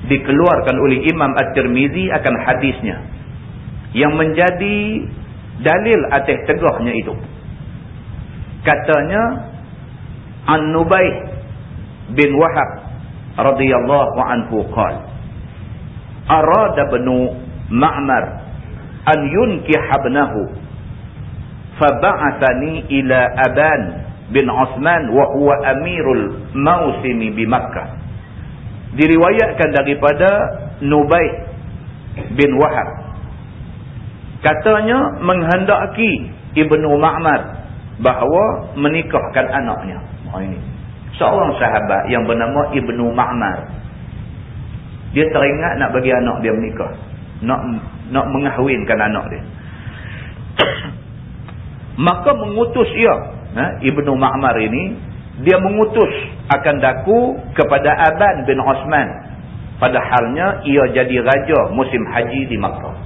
S1: Dikeluarkan oleh Imam At-Tirmizi akan hadisnya. Yang menjadi dalil atas tegahnya itu. Katanya. An-Nubayh bin Wahab radhiyallahu anhu qala arada banu Ma'mar an yunkih ibnahu fab'athani ila Aban bin Osman wa huwa amirul mausimi bi Makkah diriwayatkan daripada Nubay bin Wahab. Katanya menghendaki Ibnu Ma'mar bahawa menikahkan anaknya. Oh ini. Seorang sahabat yang bernama Ibnu Ma'mar dia teringat nak bagi anak dia menikah. Nak nak mengahwinkan anak dia. Maka mengutus ia. Ha, Ibnu Ma'mar ini. Dia mengutus akan daku kepada Aban bin Osman. Padahalnya ia jadi raja musim haji di Makkah.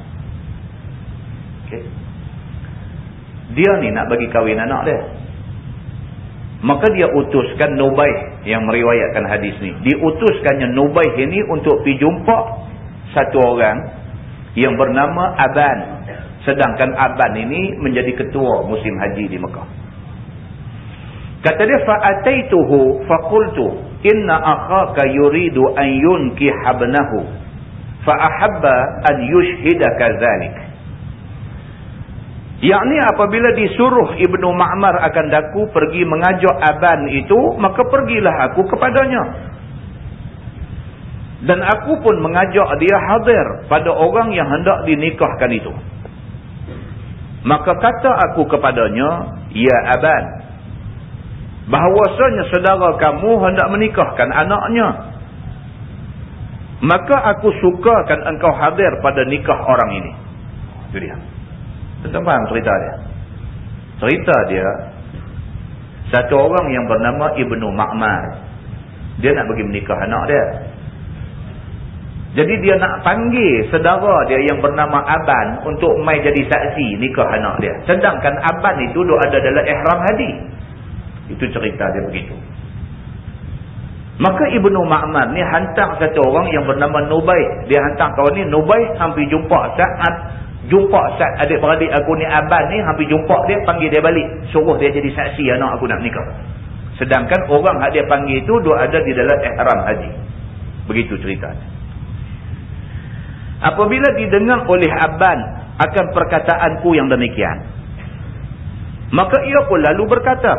S1: Okay. Dia ni nak bagi kahwin anak dia. Maka dia utuskan Nubaih yang meriwayatkan hadis ni. Diutuskannya Nubaih ini untuk pergi jumpa satu orang yang bernama Aban. Sedangkan Aban ini menjadi ketua musim haji di Mekah. Kata dia, فَأَتَيْتُهُ فَقُلْتُ إِنَّ أَخَاكَ يُرِيدُ أَنْ يُنْكِحَبْنَهُ فَأَحَبَّ أَنْ يُشْهِدَكَ ذَلِكَ ni apabila disuruh Ibnu Ma'mar akan daku pergi mengajak Aban itu, maka pergilah aku kepadanya. Dan aku pun mengajak dia hadir pada orang yang hendak dinikahkan itu. Maka kata aku kepadanya, Ya Aban, bahawasanya saudara kamu hendak menikahkan anaknya. Maka aku sukakan engkau hadir pada nikah orang ini. Itu dia. Tuan faham cerita dia? Cerita dia, satu orang yang bernama Ibnu Ma'mar. Dia nak pergi menikah anak dia. Jadi dia nak panggil sedara dia yang bernama Aban untuk mai jadi saksi nikah anak dia. Sedangkan Aban itu duduk ada dalam ihram hadi. Itu cerita dia begitu. Maka Ibnu Ma'mar ni hantar satu orang yang bernama Nubai. Dia hantar kawan ni Nubai hampir jumpa saat Jumpa adik-beradik aku ni Aban ni hampir jumpa dia panggil dia balik. Suruh dia jadi saksi anak aku nak nikah. Sedangkan orang yang dia panggil itu dua ada di dalam ihram haji. Begitu cerita. Apabila didengar oleh Aban akan perkataanku yang demikian. Maka ia pun lalu berkata.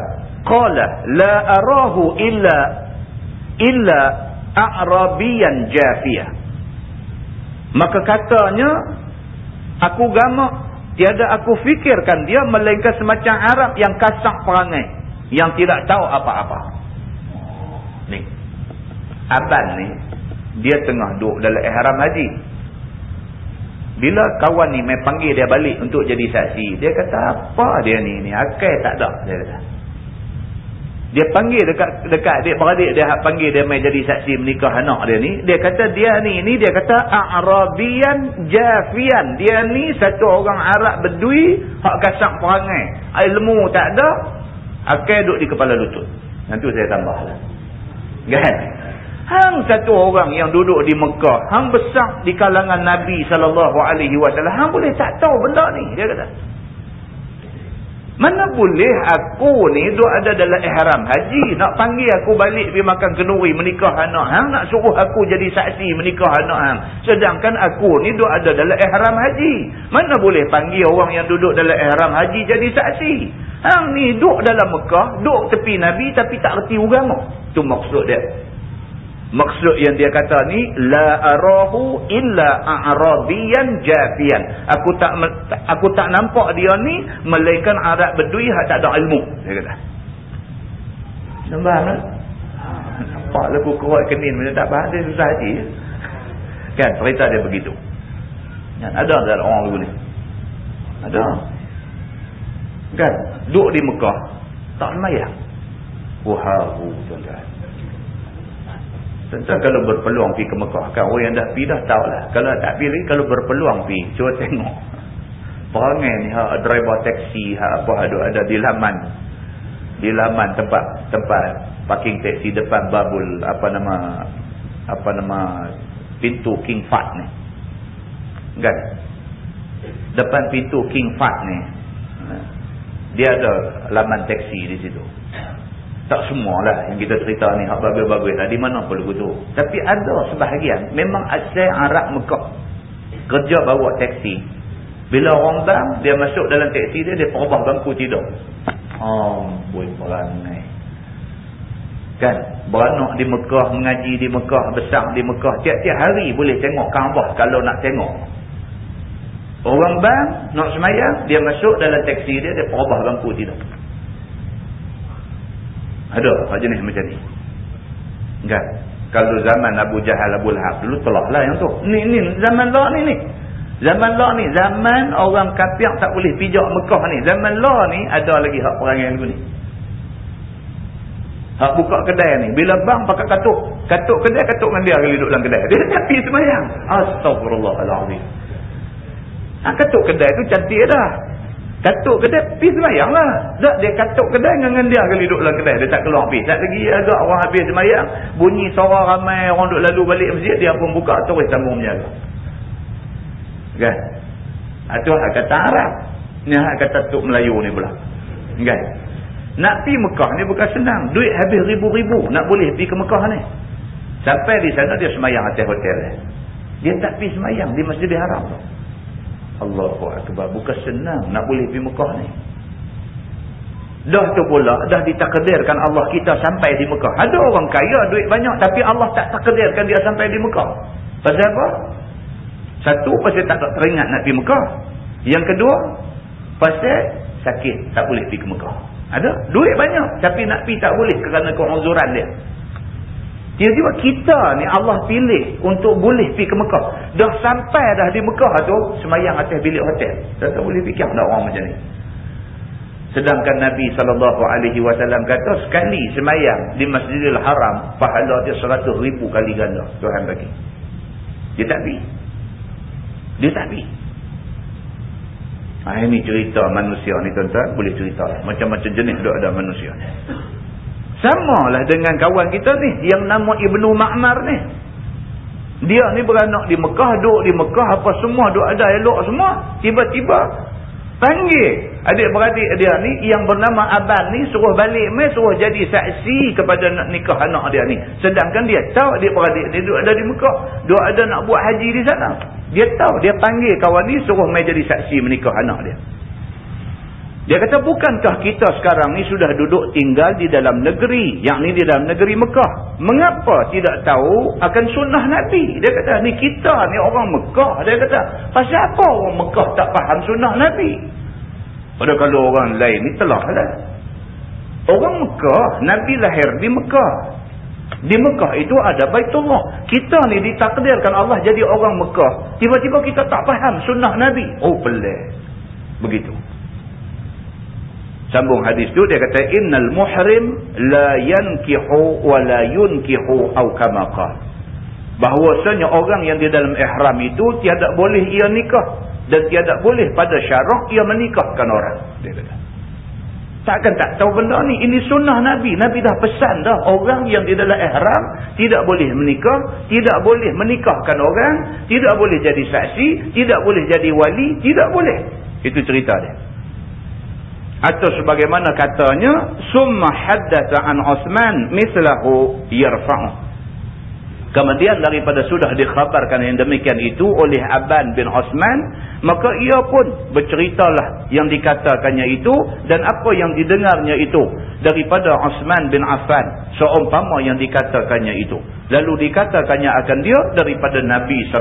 S1: Qala la arahu illa illa a'rabiyan jafiyah. Maka katanya Aku gamak. Tiada aku fikirkan dia melainkan semacam Arab yang kasak perangai. Yang tidak tahu apa-apa. Ni. Aban ni. Dia tengah duduk dalam ihram haji. Bila kawan ni main panggil dia balik untuk jadi saksi. Dia kata apa dia ni? ni Akai tak ada. Dia kata. Dia panggil dekat dekat adik beradik dia panggil dia mai jadi saksi menikah anak dia ni. Dia kata dia ni ni dia kata Arabian Jafian. Dia ni satu orang Arab bedui hak kasak perangai. Ilmu tak ada. Akai duduk di kepala lutut. Nanti saya tambahlah. Kan? Hang satu orang yang duduk di Mekah, hang besar di kalangan Nabi wasallam, hang boleh tak tahu benda ni, dia kata. Mana boleh aku ni duk ada dalam ihram haji. Nak panggil aku balik pergi makan kenuri menikah anak hang. Nak suruh aku jadi saksi menikah anak hang. Sedangkan aku ni duk ada dalam ihram haji. Mana boleh panggil orang yang duduk dalam ihram haji jadi saksi. Hang ni duk dalam Mekah. Duk tepi Nabi tapi tak reti agama. Itu maksud dia. Maksud yang dia kata ni la arahu illa a'rabiyan jafian. Aku tak aku tak nampak dia ni melainkan Arab bedui hak tak ada ilmu. Dia kata. Nampak tak? Nampak lagu kuat kenin macam tak faham dia susah hati. Kan cerita dia begitu. Kan ada tak orang begini? Ada. Kan duduk di Mekah tak semayang. Wahabu tuan-tuan. Tentu kalau berpeluang pergi ke Mekah kan orang yang dah pergi dah tahulah. Kalau tak pilih kalau berpeluang pergi cuba tengok. Perangai ni ha driver taksi ha apa ada ada di laman. Di laman tempat tempat parking taksi depan babul apa nama apa nama pintu King Fat ni. Kan? Depan pintu King Fat ni. Ha, dia ada laman taksi di situ. Tak semualah yang kita cerita ni hak bagus-bagus lah. Di mana perlu begitu. Tapi ada sebahagian. Memang asal Arab Mekah. Kerja bawa taksi. Bila orang bang, dia masuk dalam taksi dia, dia perubah bangku tidur. Oh, boleh perangai. Kan? Beranak di Mekah, mengaji di Mekah, besar di Mekah. Tiap-tiap hari boleh tengok Kaabah kalau nak tengok. Orang bang, nak semayang, dia masuk dalam taksi dia, dia perubah bangku tidur. Ada hak jenis macam ni. Kan? Kalau zaman Abu Jahal Abu Lahab dulu telah lah yang tu. Ni ni zaman lah ni ni. Zaman lah ni. Zaman orang kafir tak boleh pijak Mekah ni. Zaman lah ni ada lagi hak perangai lagu ni. Hak buka kedai ni. Bila bang pakai katuk. Katuk kedai, katuk dengan dia kali duduk dalam kedai. Dia tak pergi semayang. Astagfirullahaladzim. Ha, katuk kedai tu cantik dah. Katuk kedai, pergi semayang lah. Tak, dia katuk kedai dengan dia kali duduk dalam kedai. Dia tak keluar pergi. Tak lagi agak orang habis semayang. Bunyi suara ramai orang duduk lalu balik masjid. Dia pun buka terus sambung menjaga. Kan? Itu hak kata Arab. Ini hak kata Tuk Melayu ni pula. Kan? Nak pergi Mekah ni bukan senang. Duit habis ribu-ribu. Nak boleh pergi ke Mekah ni. Sampai di sana dia semayang atas hotel. Dia tak pergi semayang di Masjid Haram tu. Allahu Akbar. Bukan senang nak boleh pergi Mekah ni. Dah tu pula, dah ditakdirkan Allah kita sampai di Mekah. Ada orang kaya, duit banyak. Tapi Allah tak takdirkan dia sampai di Mekah. Pasal apa? Satu, pasal tak teringat nak pergi Mekah. Yang kedua, pasal sakit, tak boleh pergi ke Mekah. Ada? Duit banyak. Tapi nak pergi tak boleh kerana kehuzuran dia. Tiba-tiba kita ni Allah pilih untuk boleh pergi ke Mekah. Dah sampai dah di Mekah tu, semayang atas bilik hotel. Tak tahu boleh fikir tak orang macam ni. Sedangkan Nabi SAW kata, sekali semayang di Masjidil Haram, pahala dia seratus ribu kali ganda. Tuhan bagi. Dia tak pergi. Dia tak pergi. Ha, ini cerita manusia ni tuan-tuan. Boleh cerita. Macam-macam jenis duk ada manusia ni. Sama lah dengan kawan kita ni. Yang nama Ibnu Ma'mar ni. Dia ni beranak di Mekah. Duduk di Mekah. Apa semua. Duduk ada elok semua. Tiba-tiba. Panggil. Adik-beradik dia ni. Yang bernama Aban ni. Suruh balik mai Suruh jadi saksi kepada nak nikah anak dia ni. Sedangkan dia tahu adik-beradik dia duduk ada di Mekah. Duduk ada nak buat haji di sana. Dia tahu. Dia panggil kawan ni. Suruh mai jadi saksi menikah anak dia. Dia kata bukankah kita sekarang ni sudah duduk tinggal di dalam negeri. Yang ni di dalam negeri Mekah. Mengapa tidak tahu akan sunnah Nabi? Dia kata ni kita ni orang Mekah. Dia kata pasal apa orang Mekah tak faham sunnah Nabi? Padahal kalau orang lain ni telah lah. Orang Mekah, Nabi lahir di Mekah. Di Mekah itu ada Baitullah. Kita ni ditakdirkan Allah jadi orang Mekah. Tiba-tiba kita tak faham sunnah Nabi. Oh pelik. Begitu. Sambung hadis tu dia kata innal muhrim la yankihu wa la yunkihu au kama. Bahwasanya orang yang di dalam ihram itu tiada boleh ia nikah dan tiada boleh pada syarak ia menikahkan orang. Dia kata. Takkan tak tahu benda ni. Ini sunnah Nabi. Nabi dah pesan dah. Orang yang di dalam ihram tidak boleh menikah. Tidak boleh menikahkan orang. Tidak boleh jadi saksi. Tidak boleh jadi wali. Tidak boleh. Itu cerita dia atau sebagaimana katanya summa haddatha an Uthman mislahu yarfa'u. Kemudian daripada sudah dikhabarkan yang demikian itu oleh Aban bin Uthman maka ia pun berceritalah yang dikatakannya itu dan apa yang didengarnya itu daripada Uthman bin Affan seumpama yang dikatakannya itu. Lalu dikatakannya akan dia daripada Nabi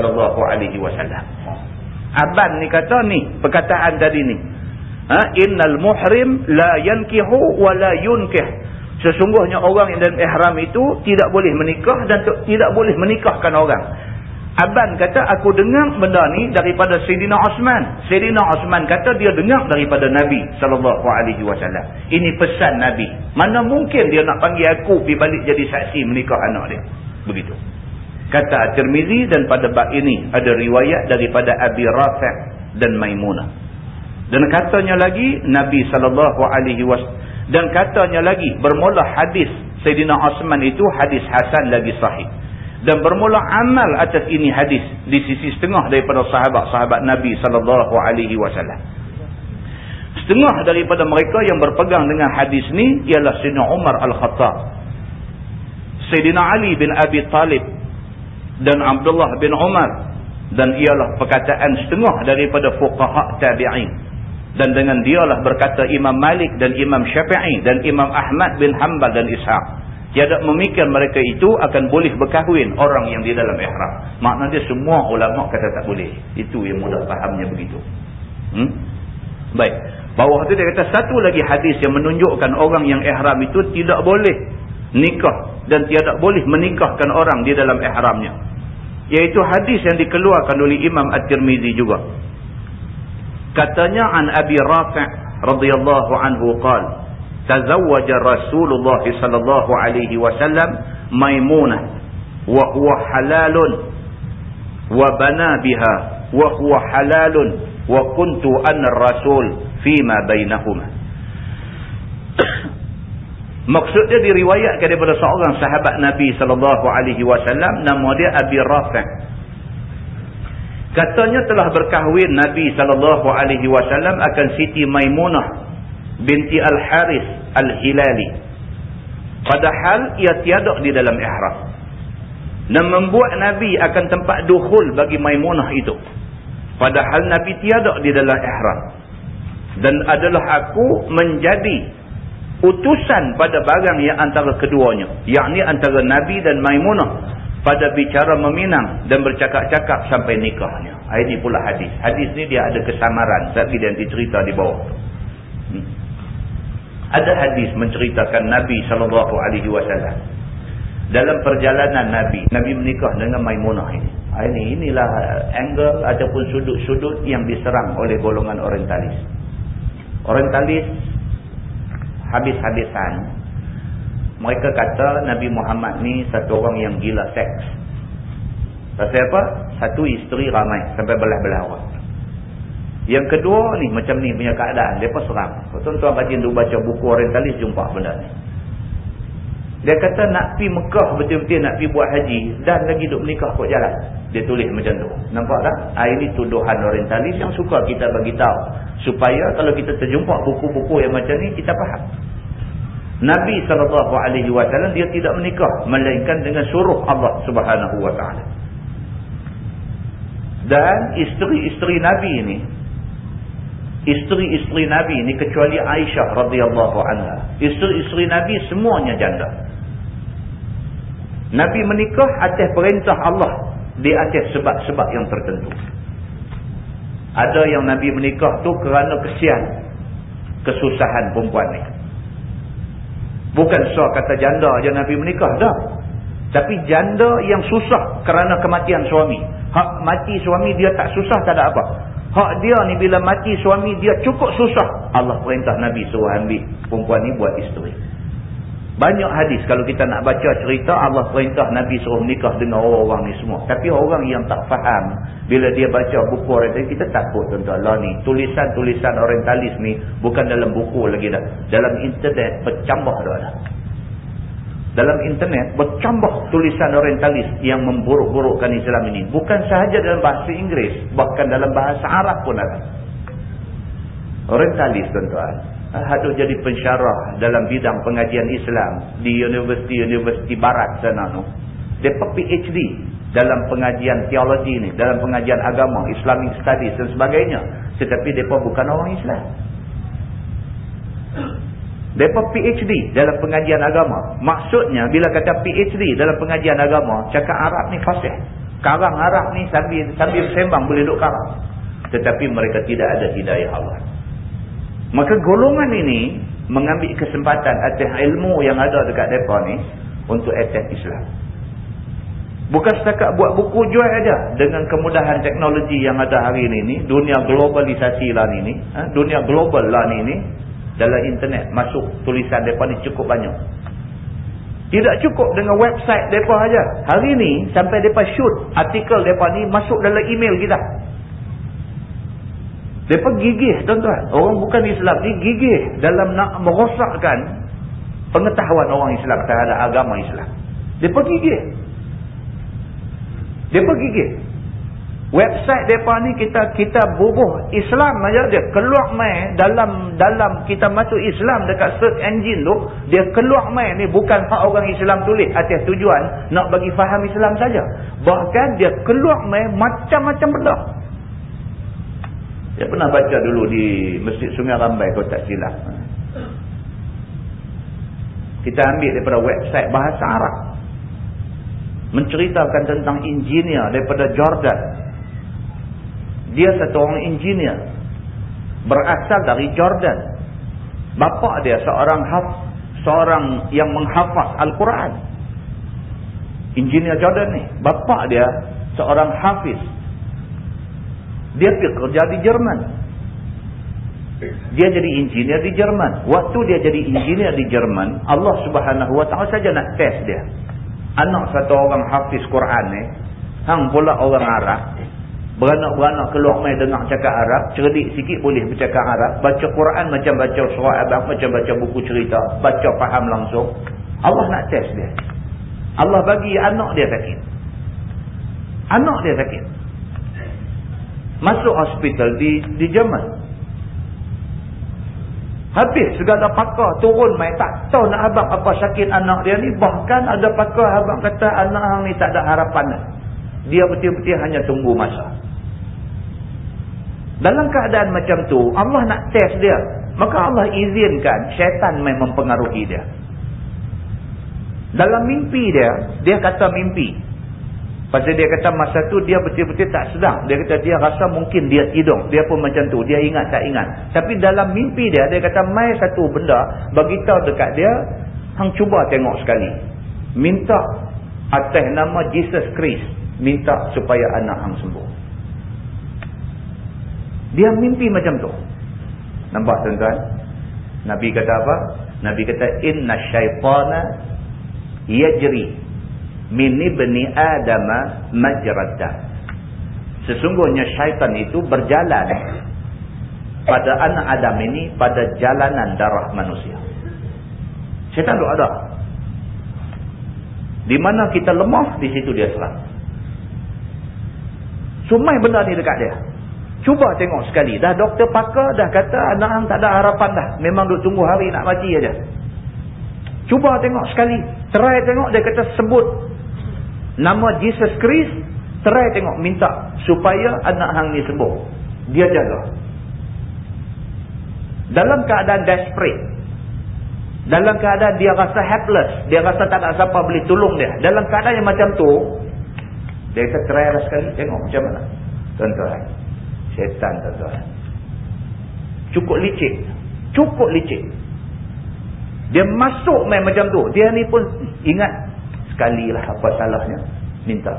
S1: wasallam. Aban ni kata ni perkataan tadi ni ha? innal muhrim la yankihu wa la yunkih sesungguhnya orang yang dalam ihram itu tidak boleh menikah dan tidak boleh menikahkan orang Aban kata aku dengar benda ni daripada Sayyidina Osman. Sayyidina Osman kata dia dengar daripada Nabi SAW. Ini pesan Nabi. Mana mungkin dia nak panggil aku pergi balik jadi saksi menikah anak dia. Begitu. Kata At-Tirmizi dan pada bab ini ada riwayat daripada Abi Rafi' dan Maimunah. Dan katanya lagi Nabi SAW. Dan katanya lagi bermula hadis Sayyidina Osman itu hadis Hasan lagi sahih dan bermula amal atas ini hadis di sisi setengah daripada sahabat-sahabat Nabi sallallahu alaihi wasallam. Setengah daripada mereka yang berpegang dengan hadis ni ialah Sayyidina Umar Al-Khattab. Sayyidina Ali bin Abi Talib dan Abdullah bin Umar dan ialah perkataan setengah daripada fuqaha tabi'in. Dan dengan dialah berkata Imam Malik dan Imam Syafi'i dan Imam Ahmad bin Hanbal dan Ishaq. Tiada memikir mereka itu akan boleh berkahwin orang yang di dalam ihram. Maknanya semua ulama kata tak boleh. Itu yang mudah fahamnya begitu. Hmm? Baik. Bawah itu dia kata satu lagi hadis yang menunjukkan orang yang ihram itu tidak boleh nikah dan tiada boleh menikahkan orang di dalam ihramnya. Iaitu hadis yang dikeluarkan oleh Imam At-Tirmizi juga. Katanya an Abi Rafi' radhiyallahu anhu qala تزوج رسول الله صلى الله عليه وسلم ميمونة وهو حلال وبنى بها وهو حلال وكنت أن الرسول فيما بينهما Maksudnya diriwayatkan daripada seorang sahabat Nabi sallallahu alaihi wasallam nama dia Abi Rafi'. Katanya telah berkahwin Nabi wasallam akan Siti Maimunah binti Al-Haris Al-Hilali. Padahal ia tiada di dalam ihram. Dan membuat Nabi akan tempat dukhul bagi Maimunah itu. Padahal Nabi tiada di dalam ihram. Dan adalah aku menjadi utusan pada barang yang antara keduanya. Yakni antara Nabi dan Maimunah. Pada bicara meminang dan bercakap-cakap sampai nikahnya. Ini pula hadis. Hadis ni dia ada kesamaran. Sebab dia nanti cerita di bawah. Hmm. Ada hadis menceritakan Nabi SAW. Dalam perjalanan Nabi, Nabi menikah dengan Maimunah ini. Ah, ini inilah angle ataupun sudut-sudut yang diserang oleh golongan orientalis. Orientalis habis-habisan. Mereka kata Nabi Muhammad ni satu orang yang gila seks. Pasal apa? Satu isteri ramai sampai belah-belah orang. Yang kedua ni macam ni punya keadaan. Mereka serang. Tuan-tuan rajin dulu baca buku orientalis jumpa benda ni. Dia kata nak pi Mekah betul-betul nak pi buat haji. Dan lagi duduk menikah kot jalan. Dia tulis macam tu. Nampak tak? Ha, ini tuduhan orientalis yang suka kita bagi tahu Supaya kalau kita terjumpa buku-buku yang macam ni kita faham. Nabi SAW dia tidak menikah. Melainkan dengan suruh Allah Subhanahu SWT. Dan isteri-isteri Nabi ini isteri-isteri Nabi ni kecuali Aisyah radhiyallahu anha. Isteri-isteri Nabi semuanya janda. Nabi menikah atas perintah Allah di atas sebab-sebab yang tertentu. Ada yang Nabi menikah tu kerana kesian kesusahan perempuan ni. Bukan so kata janda je Nabi menikah dah. Tapi janda yang susah kerana kematian suami. Hak mati suami dia tak susah tak ada apa. Hak dia ni bila mati suami dia cukup susah. Allah perintah Nabi suruh ambil perempuan ni buat isteri. Banyak hadis kalau kita nak baca cerita Allah perintah Nabi suruh nikah dengan orang-orang ni semua. Tapi orang yang tak faham bila dia baca buku orientalis kita takut tuan-tuan lah ni. Tulisan-tulisan orientalis ni bukan dalam buku lagi dah. Dalam internet bercambah dah dah dalam internet bercambah tulisan orientalis yang memburuk-burukkan Islam ini. Bukan sahaja dalam bahasa Inggeris, bahkan dalam bahasa Arab pun ada. Orientalis tuan-tuan. Hadut jadi pensyarah dalam bidang pengajian Islam di universiti-universiti barat sana. No. Mereka PhD dalam pengajian teologi ini, dalam pengajian agama, Islamic studies dan sebagainya. Tetapi mereka bukan orang Islam. Mereka PhD dalam pengajian agama. Maksudnya bila kata PhD dalam pengajian agama, cakap Arab ni fasih. Karang Arab ni sambil, sambil sembang boleh duduk karang. Tetapi mereka tidak ada hidayah Allah. Maka golongan ini mengambil kesempatan atas ilmu yang ada dekat mereka ni untuk atas Islam. Bukan setakat buat buku jual aja dengan kemudahan teknologi yang ada hari ini ni, dunia globalisasi lah ni ni, ha? dunia global lah ni ni, dalam internet masuk tulisan mereka ni cukup banyak. Tidak cukup dengan website mereka aja. Hari ni sampai mereka shoot artikel mereka ni masuk dalam email kita. Mereka gigih tuan-tuan. Orang bukan Islam ni gigih dalam nak merosakkan pengetahuan orang Islam terhadap agama Islam. Mereka gigih. Pergi ke. Website depa ni kita kita bubuh Islam aja dia keluar mai dalam dalam kita masuk Islam dekat search engine tu dia keluar mai ni bukan hak orang Islam tulis atas tujuan nak bagi faham Islam saja bahkan dia keluar mai macam-macam benda saya pernah baca dulu di Masjid Sungai Rambai Kota Silap kita ambil daripada website bahasa Arab menceritakan tentang engineer daripada Jordan. Dia satu orang engineer. Berasal dari Jordan. Bapa dia seorang haf, seorang yang menghafaz Al-Quran. Engineer Jordan ni. Bapa dia seorang hafiz. Dia pergi kerja di Jerman. Dia jadi engineer di Jerman. Waktu dia jadi engineer di Jerman, Allah subhanahu wa ta'ala saja nak test dia. Anak satu orang hafiz Quran ni hang pula orang Arab. Beranak-beranak keluar main dengar cakap Arab cerdik sikit boleh bercakap Arab. Baca Quran macam baca surat abang macam baca buku cerita baca faham langsung. Allah nak test dia. Allah bagi anak dia sakit. Anak dia sakit masuk hospital di di Jerman Habis segala pakar turun mai tak tahu nak abang apa sakit anak dia ni. Bahkan ada pakar abang kata anak ni tak ada harapan. Dia betul-betul hanya tunggu masa. Dalam keadaan macam tu, Allah nak test dia. Maka Allah izinkan syaitan main mempengaruhi dia. Dalam mimpi dia, dia kata mimpi. Pasal dia kata masa tu dia betul-betul tak sedang. Dia kata dia rasa mungkin dia tidur. Dia pun macam tu. Dia ingat tak ingat. Tapi dalam mimpi dia, dia kata mai satu benda beritahu dekat dia. Hang cuba tengok sekali. Minta atas nama Jesus Christ. Minta supaya anak hang sembuh. Dia mimpi macam tu. Nampak tuan-tuan? Nabi kata apa? Nabi kata, Inna syaitana yajri min ibni adama majradda. Sesungguhnya syaitan itu berjalan pada anak Adam ini pada jalanan darah manusia. Syaitan itu ada. Di mana kita lemah di situ dia serang sumai benda ni dekat dia. Cuba tengok sekali. Dah doktor pakar dah kata anak hang tak ada harapan dah. Memang duk tunggu hari nak mati aja. Cuba tengok sekali. Try tengok dia kata sebut nama Jesus Christ terai tengok minta supaya anak hang ni sembuh. Dia jaga. Dalam keadaan desperate dalam keadaan dia rasa helpless dia rasa tak ada siapa boleh tolong dia dalam keadaan yang macam tu dia kata terai lah sekali tengok macam mana. Tuan-tuan syaitan tuan-tuan. Cukup licik cukup licik. Dia masuk main macam tu. Dia ni pun ingat sekali lah apa salahnya. Minta.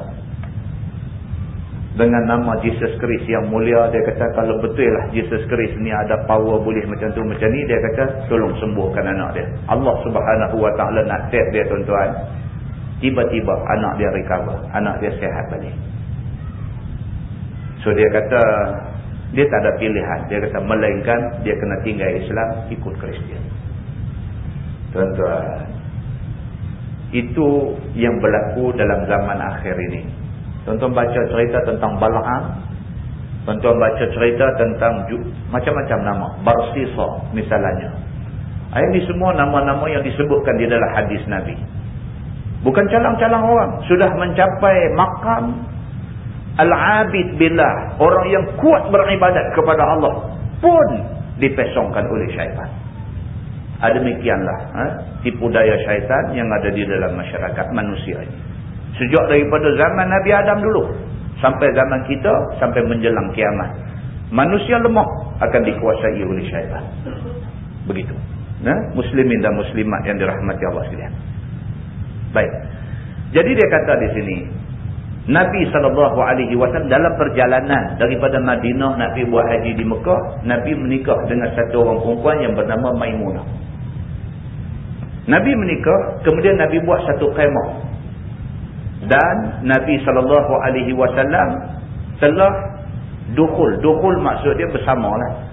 S1: Dengan nama Jesus Christ yang mulia dia kata kalau betul lah Jesus Christ ni ada power boleh macam tu macam ni dia kata tolong sembuhkan anak dia. Allah subhanahu wa ta'ala nak test dia tuan-tuan. Tiba-tiba anak dia recover anak dia sehat balik. So dia kata dia tak ada pilihan. Dia kata melainkan dia kena tinggal Islam ikut Kristian. Tuan-tuan itu yang berlaku dalam zaman akhir ini. Tonton baca cerita tentang Bala'am. Tonton baca cerita tentang macam-macam nama. Barsisa misalnya. Ini semua nama-nama yang disebutkan di dalam hadis Nabi. Bukan calang-calang orang. Sudah mencapai makam Al-Abid Billah. Orang yang kuat beribadat kepada Allah. Pun dipesongkan oleh syaitan. Ada demikianlah ha? tipu daya syaitan yang ada di dalam masyarakat manusia ini. Sejak daripada zaman Nabi Adam dulu sampai zaman kita sampai menjelang kiamat. Manusia lemah akan dikuasai oleh syaitan. Begitu. Nah, muslimin dan muslimat yang dirahmati Allah sekalian. Baik. Jadi dia kata di sini, Nabi SAW dalam perjalanan daripada Madinah Nabi buat haji di Mekah Nabi menikah dengan satu orang perempuan yang bernama Maimunah Nabi menikah kemudian Nabi buat satu kemah. Dan Nabi SAW telah dukhul. Dukhul maksud dia bersama lah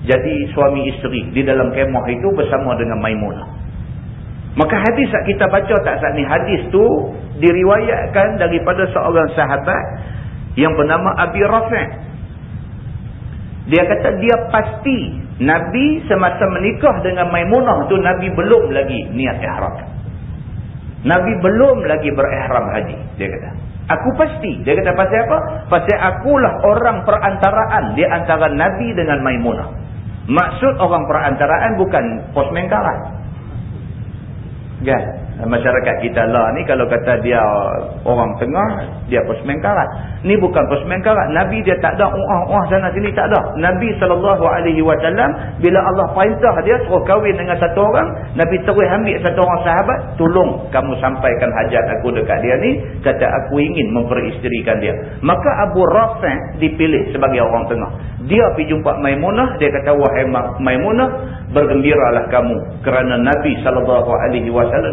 S1: jadi suami isteri di dalam kemah itu bersama dengan Maimunah. Maka hadis yang kita baca tak saat ni hadis tu diriwayatkan daripada seorang sahabat yang bernama Abi Rafi'. Dia kata dia pasti Nabi semasa menikah dengan Maimunah tu Nabi belum lagi niat ihram. Nabi belum lagi berihram haji. Dia kata. Aku pasti. Dia kata pasal apa? Pasal akulah orang perantaraan di antara Nabi dengan Maimunah. Maksud orang perantaraan bukan pos mengkarat. Kan? Masyarakat kita lah ni kalau kata dia orang tengah dia posmen karat. Ni bukan posmen karat. Nabi dia tak ada uah-uah sana sini tak ada. Nabi SAW bila Allah perintah dia suruh kahwin dengan satu orang Nabi terus ambil satu orang sahabat tolong kamu sampaikan hajat aku dekat dia ni kata aku ingin memperisterikan dia. Maka Abu Rafi' dipilih sebagai orang tengah. Dia pergi jumpa Maimunah dia kata wahai Maimunah bergembiralah kamu kerana Nabi SAW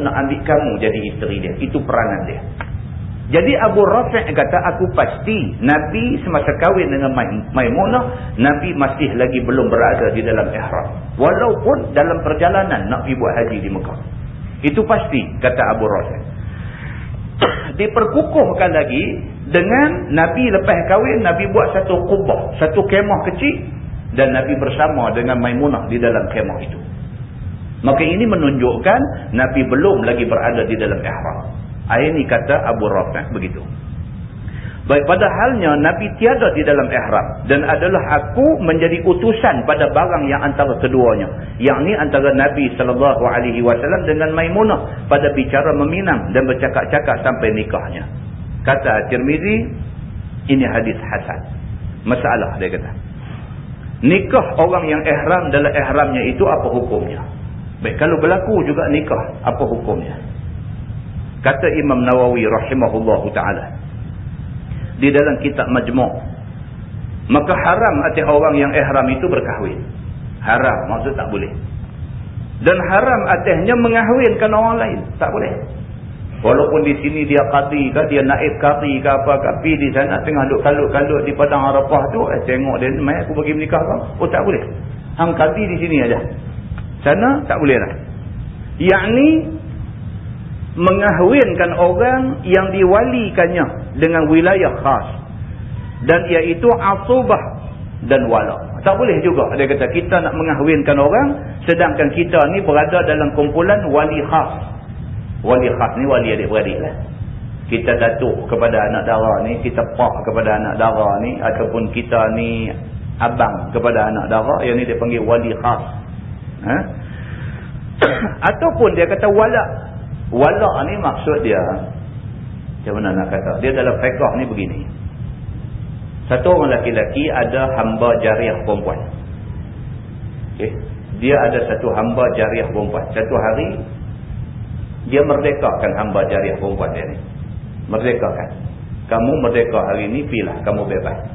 S1: nak ambil kamu jadi isteri dia. Itu peranan dia. Jadi Abu Rafi' kata, aku pasti Nabi semasa kahwin dengan Maimunah, Nabi masih lagi belum berada di dalam ihram. Walaupun dalam perjalanan nak pergi buat haji di Mekah. Itu pasti, kata Abu Rafi'. Diperkukuhkan lagi dengan Nabi lepas kahwin, Nabi buat satu kubah, satu kemah kecil dan Nabi bersama dengan Maimunah di dalam kemah itu. Maka ini menunjukkan Nabi belum lagi berada di dalam ihram. Ini kata Abu Rafi' begitu. Baik pada halnya Nabi tiada di dalam ihram dan adalah aku menjadi utusan pada barang yang antara keduanya. Ini antara Nabi sallallahu alaihi wasallam dengan Maimunah pada bicara meminang dan bercakap-cakap sampai nikahnya. Kata Tirmizi ini hadis hasan. Masalah dia kata. Nikah orang yang ihram dalam ihramnya itu apa hukumnya? Baik, kalau berlaku juga nikah, apa hukumnya? Kata Imam Nawawi rahimahullah ta'ala. Di dalam kitab majmuk. Maka haram atas orang yang ihram itu berkahwin. Haram, maksud tak boleh. Dan haram atasnya mengahwinkan orang lain. Tak boleh. Walaupun di sini dia qadi ke, dia naib qadi ke apa ke, pergi di sana tengah duk kalut-kalut di padang Arafah tu, eh tengok dia, mai aku bagi menikah kau. Oh tak boleh. Hang qadi di sini aja. Sana tak boleh lah. Yakni mengahwinkan orang yang diwalikannya dengan wilayah khas. Dan iaitu asubah dan wala. Tak boleh juga. Dia kata kita nak mengahwinkan orang sedangkan kita ni berada dalam kumpulan wali khas. Wali khas ni wali adik-beradik lah. Kita datuk kepada anak darah ni, kita pak kepada anak darah ni ataupun kita ni abang kepada anak darah, yang ni dia panggil wali khas. Ha? Ataupun dia kata wala. Wala ni maksud dia. Macam mana nak kata? Dia dalam fiqah ni begini. Satu orang laki-laki ada hamba jariah perempuan. Okay. Dia ada satu hamba jariah perempuan. Satu hari, dia merdekakan hamba jariah perempuan dia ni. Merdekakan. Kamu merdeka hari ni, pilah. Kamu bebas.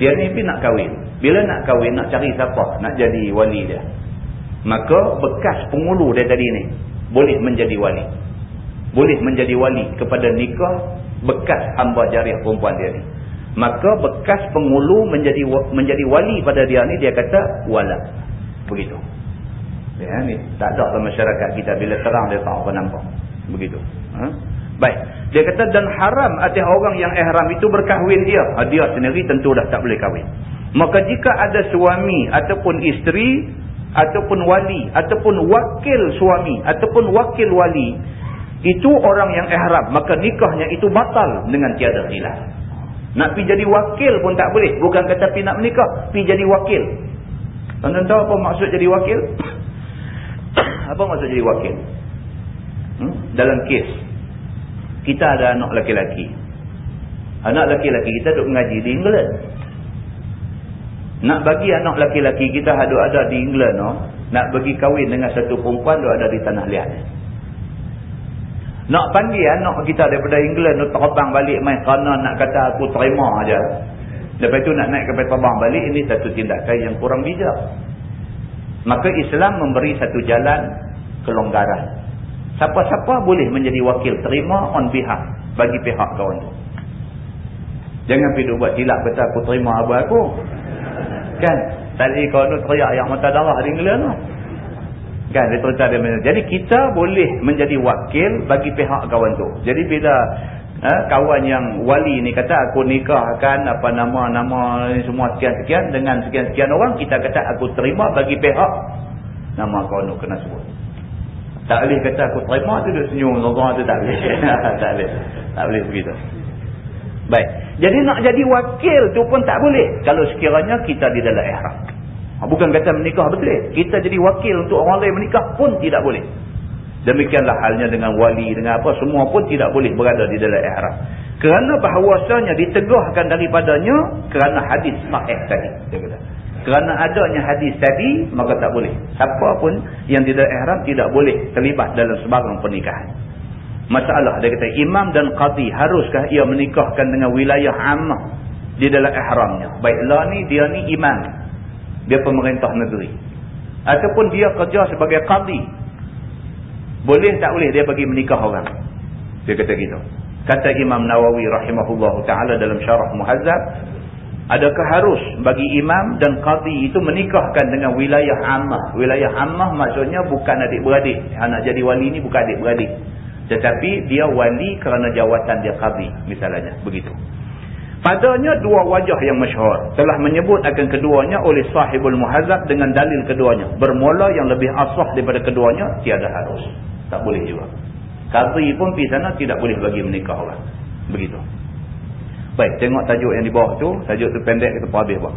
S1: Dia ni pergi nak kahwin. Bila nak kahwin, nak cari siapa? Nak jadi wali dia maka bekas pengulu dia tadi ni boleh menjadi wali. Boleh menjadi wali kepada nikah bekas hamba jariah perempuan dia ni. Maka bekas pengulu menjadi menjadi wali pada dia ni dia kata wala. Begitu. Ya ni tak ada dalam masyarakat kita bila terang dia tak apa nampak. Begitu. Ha? baik. Dia kata dan haram atas orang yang ihram itu berkahwin dia. Ha, dia sendiri tentu dah tak boleh kahwin. Maka jika ada suami ataupun isteri ataupun wali ataupun wakil suami ataupun wakil wali itu orang yang ihram maka nikahnya itu batal dengan tiada khilaf. Nak pi jadi wakil pun tak boleh. Bukan kata pi nak menikah pi jadi wakil. Tuan tahu apa maksud jadi wakil? Apa maksud jadi wakil? Hmm? dalam kes. Kita ada anak laki-laki anak laki-laki kita duduk mengaji di England nak bagi anak laki-laki kita ada ada di England no, nak bagi kahwin dengan satu perempuan dia ada di tanah liat. Nak panggil anak kita daripada England tu terbang balik main kerana nak kata aku terima aja. Lepas tu nak naik kapal terbang balik ini satu tindakan yang kurang bijak. Maka Islam memberi satu jalan kelonggaran. Siapa-siapa boleh menjadi wakil terima on behalf bagi pihak kawan tu. Jangan pergi buat silap kata aku terima abang aku. Kan? Tadi kau tu teriak yang mata darah di England tu. Kan dia cerita dia Jadi kita boleh menjadi wakil bagi pihak kawan tu. Jadi bila eh, kawan yang wali ni kata aku nikahkan apa nama-nama semua sekian-sekian dengan sekian-sekian orang kita kata aku terima bagi pihak nama kawan tu kena sebut. Tak boleh kata aku terima tu dia senyum tak boleh. tak boleh. Tak boleh begitu. Baik. Jadi nak jadi wakil tu pun tak boleh kalau sekiranya kita di dalam ihram. Ha, bukan kata menikah betul. Kita jadi wakil untuk orang lain menikah pun tidak boleh. Demikianlah halnya dengan wali, dengan apa. Semua pun tidak boleh berada di dalam ihram. Kerana bahawasanya ditegahkan daripadanya kerana hadis sahih tadi. Kerana adanya hadis tadi, maka tak boleh. Siapa pun yang tidak ihram tidak boleh terlibat dalam sebarang pernikahan. Masalah. Dia kata, imam dan qadi haruskah ia menikahkan dengan wilayah ammah di dalam ihramnya. Baiklah ni, dia ni imam. Dia pemerintah negeri. Ataupun dia kerja sebagai qadi boleh tak boleh dia bagi menikah orang? Dia kata gitu. Kata Imam Nawawi rahimahullah ta'ala dalam syarah muhazzab adakah harus bagi imam dan qadi itu menikahkan dengan wilayah ammah? Wilayah ammah maksudnya bukan adik-beradik. Anak jadi wali ni bukan adik-beradik tetapi dia wali kerana jawatan dia qadi misalnya begitu Padanya dua wajah yang masyhur telah menyebut akan keduanya oleh sahibul muhazzab dengan dalil keduanya. Bermula yang lebih asah daripada keduanya tiada harus. Tak boleh juga. Qadhi pun pergi sana tidak boleh bagi menikah orang. Begitu. Baik, tengok tajuk yang di bawah tu, tajuk tu pendek kita habis bawah.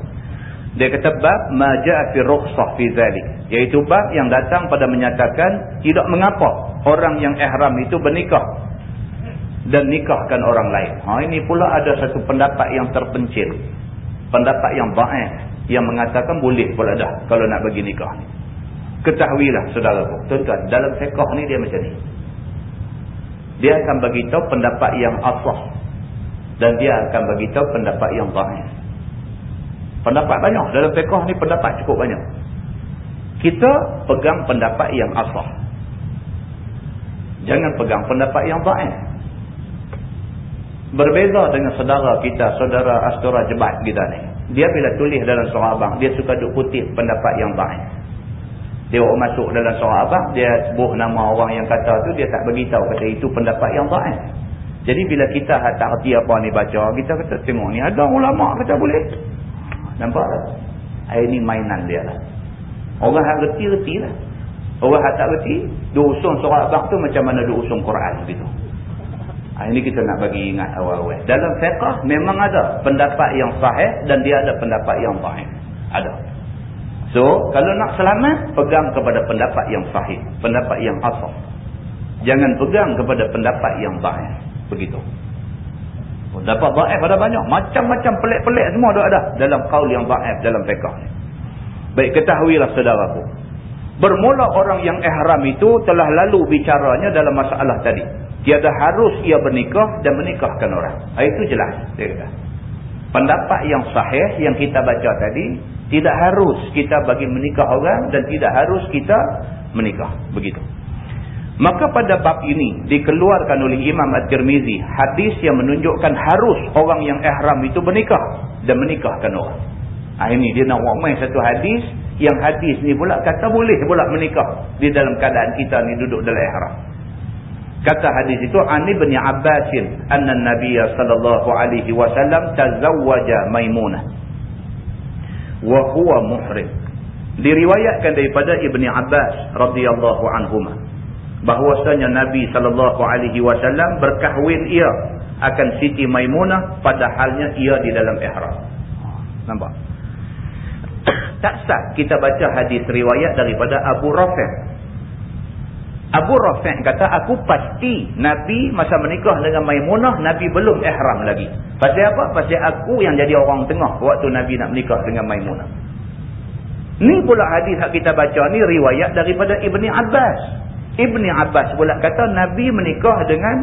S1: Dia kata bab ma ja'a fi rukhsah fi zalik, iaitu bab yang datang pada menyatakan tidak mengapa orang yang ihram itu bernikah dan nikahkan orang lain. Ha, ini pula ada satu pendapat yang terpencil. Pendapat yang baik yang mengatakan boleh pula dah kalau nak bagi nikah ni. Ketahuilah saudaraku. Tuan-tuan, dalam fiqah ni dia macam ni. Dia akan bagi tahu pendapat yang asah dan dia akan bagi tahu pendapat yang baik. Pendapat banyak dalam fiqah ni pendapat cukup banyak. Kita pegang pendapat yang asah. Jangan pegang pendapat yang baik. Berbeza dengan saudara kita, saudara Astura Jebat kita ni. Dia bila tulis dalam surah abang, dia suka duk kutip pendapat yang baik. Dia masuk dalam surah abang, dia sebut nama orang yang kata tu, dia tak beritahu kata itu pendapat yang baik. Jadi bila kita tak reti apa ni baca, kita kata tengok ni ada ulama kata boleh. Nampak tak? Ini mainan dia lah. Orang yang reti-reti lah. Orang yang tak reti, dia usung surah abang tu macam mana dia usung Quran gitu. Ha, ini kita nak bagi ingat awal-awal. Dalam fiqah memang ada pendapat yang sahih dan dia ada pendapat yang sahih. Ada. So, kalau nak selamat, pegang kepada pendapat yang sahih. Pendapat yang asal. Jangan pegang kepada pendapat yang sahih. Begitu. Pendapat sahih ada banyak. Macam-macam pelik-pelik semua ada dalam kaul yang sahih dalam fiqah. Baik, ketahuilah saudaraku. Bermula orang yang ihram itu telah lalu bicaranya dalam masalah tadi. Tiada harus ia bernikah dan menikahkan orang. Ah, itu jelas. Dia kata. Pendapat yang sahih yang kita baca tadi. Tidak harus kita bagi menikah orang dan tidak harus kita menikah. Begitu. Maka pada bab ini dikeluarkan oleh Imam At-Tirmizi hadis yang menunjukkan harus orang yang ihram itu bernikah dan menikahkan orang. Ha, ini dia nak main satu hadis yang hadis ni pula kata boleh pula menikah di dalam keadaan kita ni duduk dalam ihram. Kata hadis itu An ibn Abbas anna Nabiy sallallahu alaihi wasallam tazawwaja Maimunah wa huwa muhrim. Diriwayatkan daripada Ibni Abbas radhiyallahu anhuma bahwasanya Nabi sallallahu alaihi wasallam berkahwin ia akan Siti Maimunah padahalnya ia di dalam ihram. Nampak? Tak sah kita baca hadis riwayat daripada Abu Rafi' Abu Rafi' kata aku pasti Nabi masa menikah dengan Maimunah Nabi belum ihram lagi. Pasal apa? Pasal aku yang jadi orang tengah waktu Nabi nak menikah dengan Maimunah. Ni pula hadis yang kita baca ni riwayat daripada Ibni Abbas. Ibni Abbas pula kata Nabi menikah dengan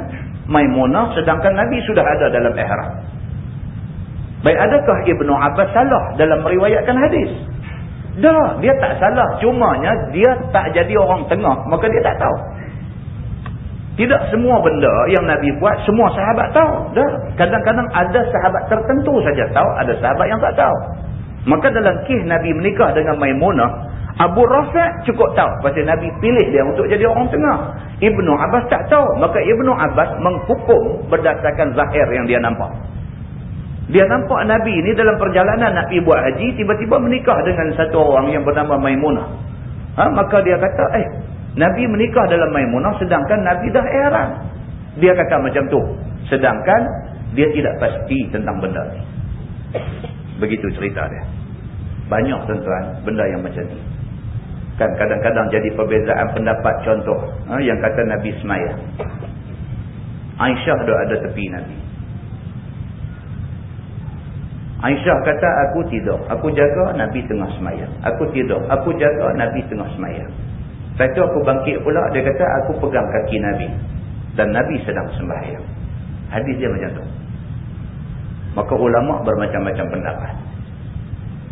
S1: Maimunah sedangkan Nabi sudah ada dalam ihram. Baik adakah Ibnu Abbas salah dalam meriwayatkan hadis? Dah, dia tak salah. Cumanya dia tak jadi orang tengah, maka dia tak tahu. Tidak semua benda yang Nabi buat, semua sahabat tahu. Dah, kadang-kadang ada sahabat tertentu saja tahu, ada sahabat yang tak tahu. Maka dalam kisah Nabi menikah dengan Maimunah, Abu Rafi' cukup tahu. Pasal Nabi pilih dia untuk jadi orang tengah. Ibnu Abbas tak tahu. Maka Ibnu Abbas menghukum berdasarkan zahir yang dia nampak. Dia nampak Nabi ni dalam perjalanan nak pergi buat haji, tiba-tiba menikah dengan satu orang yang bernama Maimunah. Ha? Maka dia kata, eh, Nabi menikah dalam Maimunah sedangkan Nabi dah heran. Dia kata macam tu. Sedangkan dia tidak pasti tentang benda ni. Begitu cerita dia. Banyak tuan-tuan benda yang macam ni. Kan kadang-kadang jadi perbezaan pendapat contoh. Ha? Yang kata Nabi Semaya. Aisyah dah ada tepi Nabi. Aisyah kata aku tidur. Aku jaga Nabi tengah semayang. Aku tidur. Aku jaga Nabi tengah semayang. Lepas tu aku bangkit pula. Dia kata aku pegang kaki Nabi. Dan Nabi sedang sembahyang. Hadis dia macam tu. Maka ulama bermacam-macam pendapat.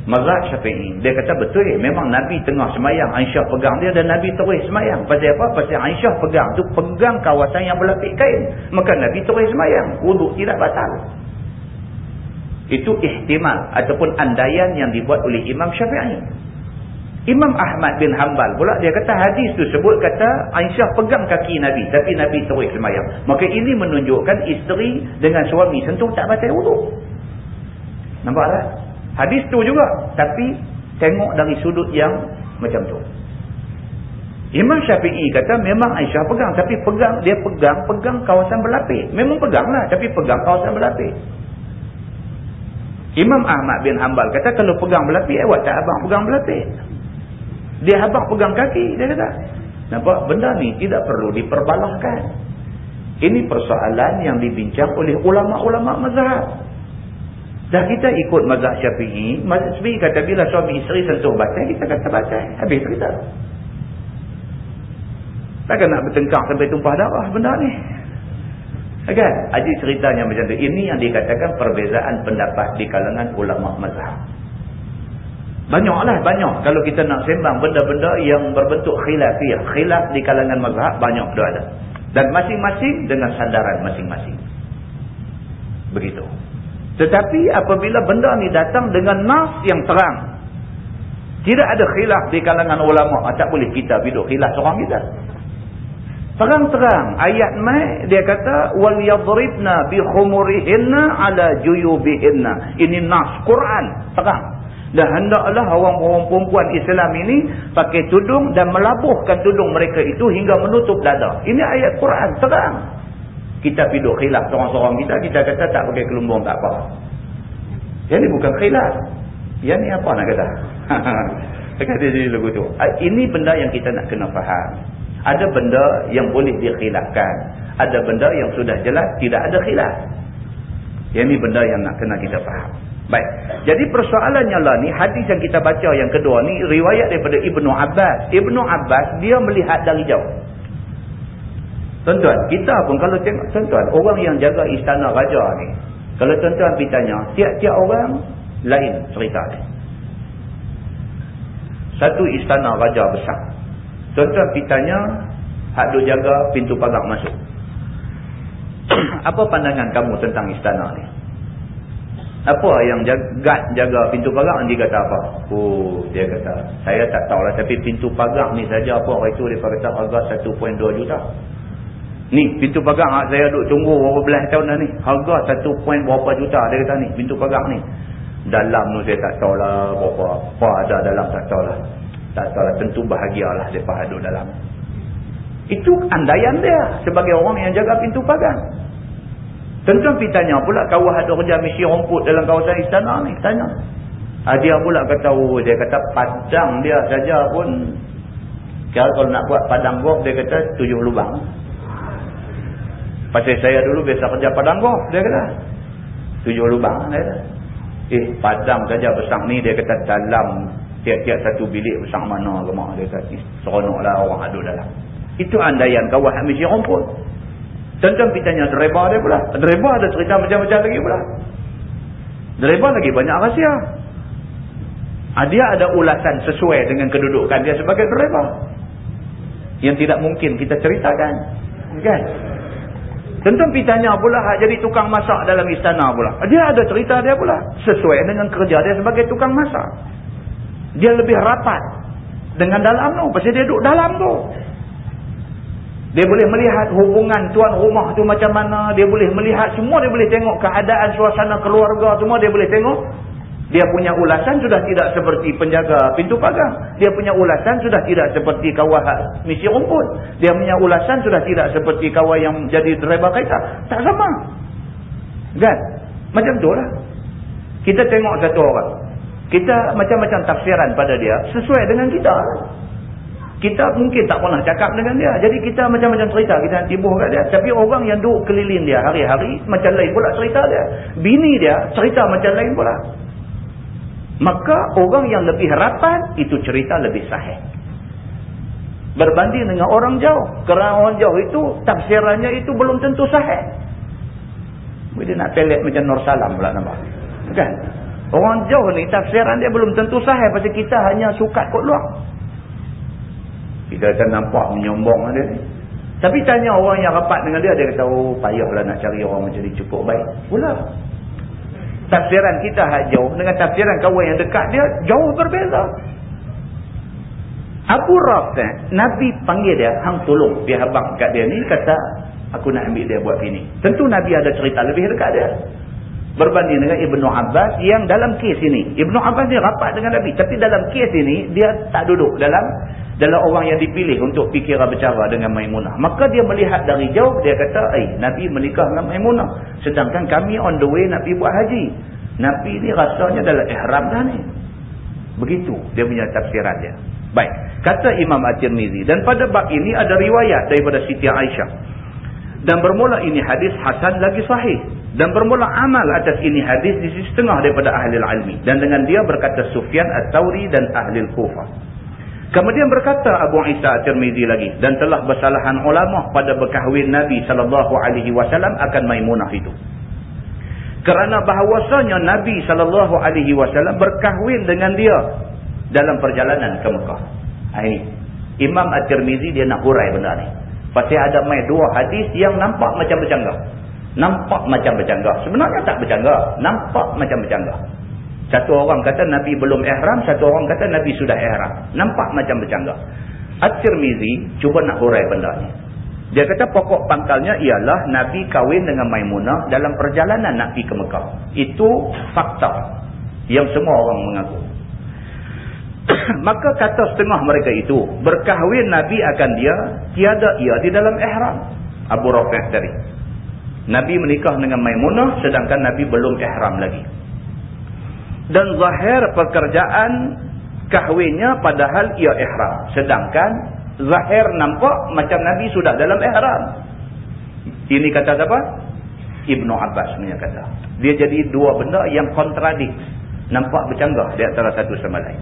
S1: Mazhab syafi'i. Dia kata betul. Memang Nabi tengah semayang. Aisyah pegang dia dan Nabi terus semayang. Pasal apa? Pasal Aisyah pegang tu pegang kawasan yang berlapik kain. Maka Nabi terus semayang. Wuduk tidak batal. Itu ihtimal ataupun andaian yang dibuat oleh Imam Syafi'i. Imam Ahmad bin Hanbal pula dia kata hadis tu sebut kata Aisyah pegang kaki Nabi tapi Nabi terus semayang. Maka ini menunjukkan isteri dengan suami sentuh tak batal wuduk. Nampak tak? Hadis tu juga tapi tengok dari sudut yang macam tu. Imam Syafi'i kata memang Aisyah pegang tapi pegang dia pegang pegang kawasan berlapis. Memang peganglah tapi pegang kawasan berlapis. Imam Ahmad bin Hanbal kata kalau pegang belapis, awak tak abang pegang belapis. Dia abang pegang kaki, dia kata. Nampak? Benda ni tidak perlu diperbalahkan. Ini persoalan yang dibincang oleh ulama-ulama mazhab. Dah kita ikut mazhab syafi'i, mazhab syafi'i kata bila suami isteri sentuh batai, kita kata batai. Habis cerita. Takkan nak bertengkar sampai tumpah darah benda ni. Kan? Haji ceritanya macam tu. Ini yang dikatakan perbezaan pendapat di kalangan ulama mazhab. Banyaklah, banyak. Kalau kita nak sembang benda-benda yang berbentuk khilafiyah. Khilaf di kalangan mazhab, banyak tu ada. Dan masing-masing dengan sandaran masing-masing. Begitu. Tetapi apabila benda ni datang dengan nas yang terang. Tidak ada khilaf di kalangan ulama. Tak boleh kita hidup khilaf seorang kita. Terang-terang ayat mai dia kata wal yadribna bi khumurihinna ala juyubihinna. Ini nas Quran terang. Dan hendaklah orang-orang perempuan Islam ini pakai tudung dan melabuhkan tudung mereka itu hingga menutup dada. Ini ayat Quran terang. Kita piduk khilaf seorang-seorang kita, kita kata tak pakai kelumbung tak apa. Yang ini bukan khilaf. Yang ini apa nak kata? Kata dia lagu tu. Ini benda yang kita nak kena faham. Ada benda yang boleh dikhilafkan. Ada benda yang sudah jelas tidak ada khilaf. Yang ini benda yang nak kena kita faham. Baik. Jadi persoalannya lah ni hadis yang kita baca yang kedua ni riwayat daripada Ibnu Abbas. Ibnu Abbas dia melihat dari jauh. Tuan-tuan, kita pun kalau tengok tuan-tuan orang yang jaga istana raja ni. Kalau tuan-tuan pergi tanya, tiap-tiap orang lain cerita ni. Satu istana raja besar. Tuan-tuan pergi tanya, hak duk jaga pintu pagar masuk. Apa pandangan kamu tentang istana ni? Apa yang jaga, jaga pintu pagar dia kata apa? Oh, dia kata, saya tak tahulah tapi pintu pagar ni saja apa orang itu dia kata harga 1.2 juta. Ni pintu pagar saya duk tunggu berapa belas tahun dah ni. Harga 1. berapa juta dia kata ni pintu pagar ni. Dalam tu saya tak tahulah berapa apa ada dalam tak tahulah. Tak tahu tentu bahagialah mereka ada dalam. Itu andaian dia sebagai orang yang jaga pintu pagar. Tentu pergi tanya pula kawah ada kerja misi rumput dalam kawasan istana ni. Tanya. Ha, dia pula kata, oh, dia kata padang dia saja pun. Kalau, nak buat padang golf, dia kata tujuh lubang. Pasal saya dulu biasa kerja padang golf, dia kata. Tujuh lubang. Dia kata. Eh, padang saja besar ni, dia kata dalam tiap-tiap satu bilik besar mana ke mak dia kata seronoklah orang ada dalam Itu andaian kawan Hamid Syirun pun. Tentang kita tanya driver dia pula. Driver ada cerita macam-macam lagi pula. Driver lagi banyak rahsia. Ah, dia ada ulasan sesuai dengan kedudukan dia sebagai driver. Yang tidak mungkin kita ceritakan. Kan? Tentang pitanya pula jadi tukang masak dalam istana pula. Dia ada cerita dia pula. Sesuai dengan kerja dia sebagai tukang masak. Dia lebih rapat dengan dalam tu. Pasal dia duduk dalam tu. Dia boleh melihat hubungan tuan rumah tu macam mana. Dia boleh melihat semua. Dia boleh tengok keadaan suasana keluarga semua. Dia boleh tengok. Dia punya ulasan sudah tidak seperti penjaga pintu pagar. Dia punya ulasan sudah tidak seperti kawal misi rumput. Dia punya ulasan sudah tidak seperti kawal yang jadi driver kereta. Tak sama. Kan? Macam tu lah. Kita tengok satu orang. Kita macam-macam tafsiran pada dia sesuai dengan kita. Kita mungkin tak pernah cakap dengan dia. Jadi kita macam-macam cerita. Kita nanti buh kat dia. Tapi orang yang duduk keliling dia hari-hari macam lain pula cerita dia. Bini dia cerita macam lain pula. Maka orang yang lebih rapat itu cerita lebih sahih. Berbanding dengan orang jauh. Kerana orang jauh itu tafsirannya itu belum tentu sahih. Dia nak pelik macam Nur Salam pula nampak. Kan? Orang jauh ni tafsiran dia belum tentu sahih. Pasal kita hanya sukat kot luar. Kita akan nampak menyombong dia ni. Tapi tanya orang yang rapat dengan dia. Dia kata oh payahlah nak cari orang macam ni cukup baik. Pula tafsiran kita hak jauh dengan tafsiran kawan yang dekat dia jauh berbeza. Abu Rafi, Nabi panggil dia, hang tolong dia abang kat dia ni, kata, aku nak ambil dia buat ini. Tentu Nabi ada cerita lebih dekat dia. Berbanding dengan Ibnu Abbas yang dalam kes ini. Ibnu Abbas dia rapat dengan Nabi. Tapi dalam kes ini, dia tak duduk dalam dalam orang yang dipilih untuk fikir bercara dengan Maimunah. Maka dia melihat dari jauh, dia kata, eh, Nabi menikah dengan Maimunah. Sedangkan kami on the way pergi buat haji. Nabi ni rasanya dalam ihram dah ni. Begitu dia punya tafsiran dia. Baik. Kata Imam At-Tirmizi. Dan pada bab ini ada riwayat daripada Siti Aisyah. Dan bermula ini hadis Hasan lagi sahih. Dan bermula amal atas ini hadis di sisi setengah daripada ahli ilmi. Dan dengan dia berkata Sufyan At-Tawri dan ahli Kufah. Kemudian berkata Abu Isa At-Tirmizi lagi dan telah bersalahan ulama pada berkahwin Nabi sallallahu alaihi wasallam akan Maimunah itu. Kerana bahawasanya Nabi sallallahu alaihi wasallam berkahwin dengan dia dalam perjalanan ke Mekah. Ha, ini Imam At-Tirmizi dia nak hurai benda ni. Pasal ada mai dua hadis yang nampak macam bercanggah. Nampak macam bercanggah. Sebenarnya tak bercanggah. Nampak macam bercanggah. Satu orang kata Nabi belum ihram, satu orang kata Nabi sudah ihram. Nampak macam bercanggah. At-Tirmizi cuba nak hurai benda ni. Dia kata pokok pangkalnya ialah Nabi kahwin dengan Maimunah dalam perjalanan nak pergi ke Mekah. Itu fakta yang semua orang mengaku. Maka kata setengah mereka itu, berkahwin Nabi akan dia, tiada ia di dalam ihram. Abu Rafiq tadi. Nabi menikah dengan Maimunah sedangkan Nabi belum ihram lagi dan zahir pekerjaan kahwinnya padahal ia ihram. Sedangkan zahir nampak macam Nabi sudah dalam ihram. Ini kata siapa? Ibnu Abbas punya kata. Dia jadi dua benda yang kontradik. Nampak bercanggah di antara satu sama lain.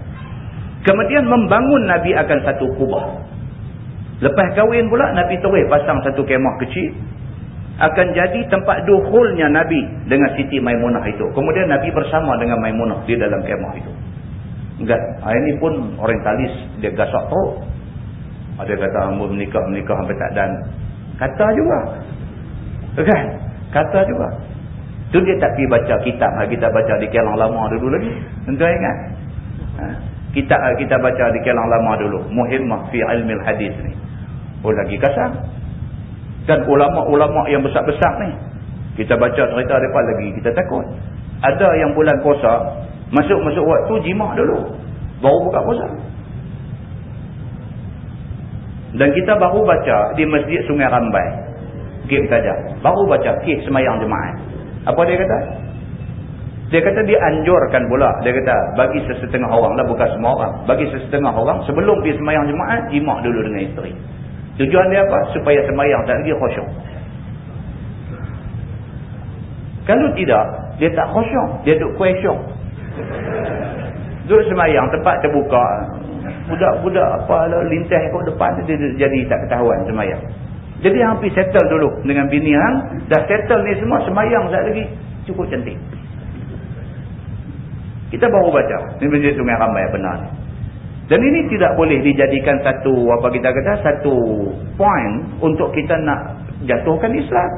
S1: Kemudian membangun Nabi akan satu kubah. Lepas kahwin pula Nabi terus pasang satu kemah kecil akan jadi tempat duhulnya Nabi dengan Siti Maimunah itu. Kemudian Nabi bersama dengan Maimunah di dalam kemah itu. Enggak. Ha, ini pun orientalis dia gasak tu. Ada kata hamba menikah-menikah sampai tak dan. Kata juga. Kan? Kata juga. Tu dia tak pergi baca kitab. Ha, kita baca di kelang lama dulu lagi. Tentu ingat. Ha? Kitab kita baca di kelang lama dulu. Muhimmah fi ilmil hadis ni. Oh lagi kasar. Dan ulama-ulama yang besar-besar ni. Kita baca cerita mereka lagi, kita takut. Ada yang bulan puasa, masuk-masuk waktu jimak dulu. Baru buka puasa. Dan kita baru baca di Masjid Sungai Rambai. Kip saja. Baru baca kip semayang jemaah. Apa dia kata? Dia kata dia anjurkan pula. Dia kata bagi sesetengah orang lah bukan semua orang. Bagi sesetengah orang sebelum pergi semayang jemaah, jimak dulu dengan isteri. Tujuan dia apa? Supaya semayang tak lagi khusyuk. Kalau tidak, dia tak khusyuk. Dia duduk kuesyuk. Duduk semayang, tempat terbuka. budak-budak apa lah lintas ikut depan dia, jadi tak ketahuan semayang jadi hampir settle dulu dengan bini hang dah settle ni semua semayang sekejap lagi cukup cantik kita baru baca ni masjid sungai ramai benar dan ini tidak boleh dijadikan satu apa kita kata satu point untuk kita nak jatuhkan Islam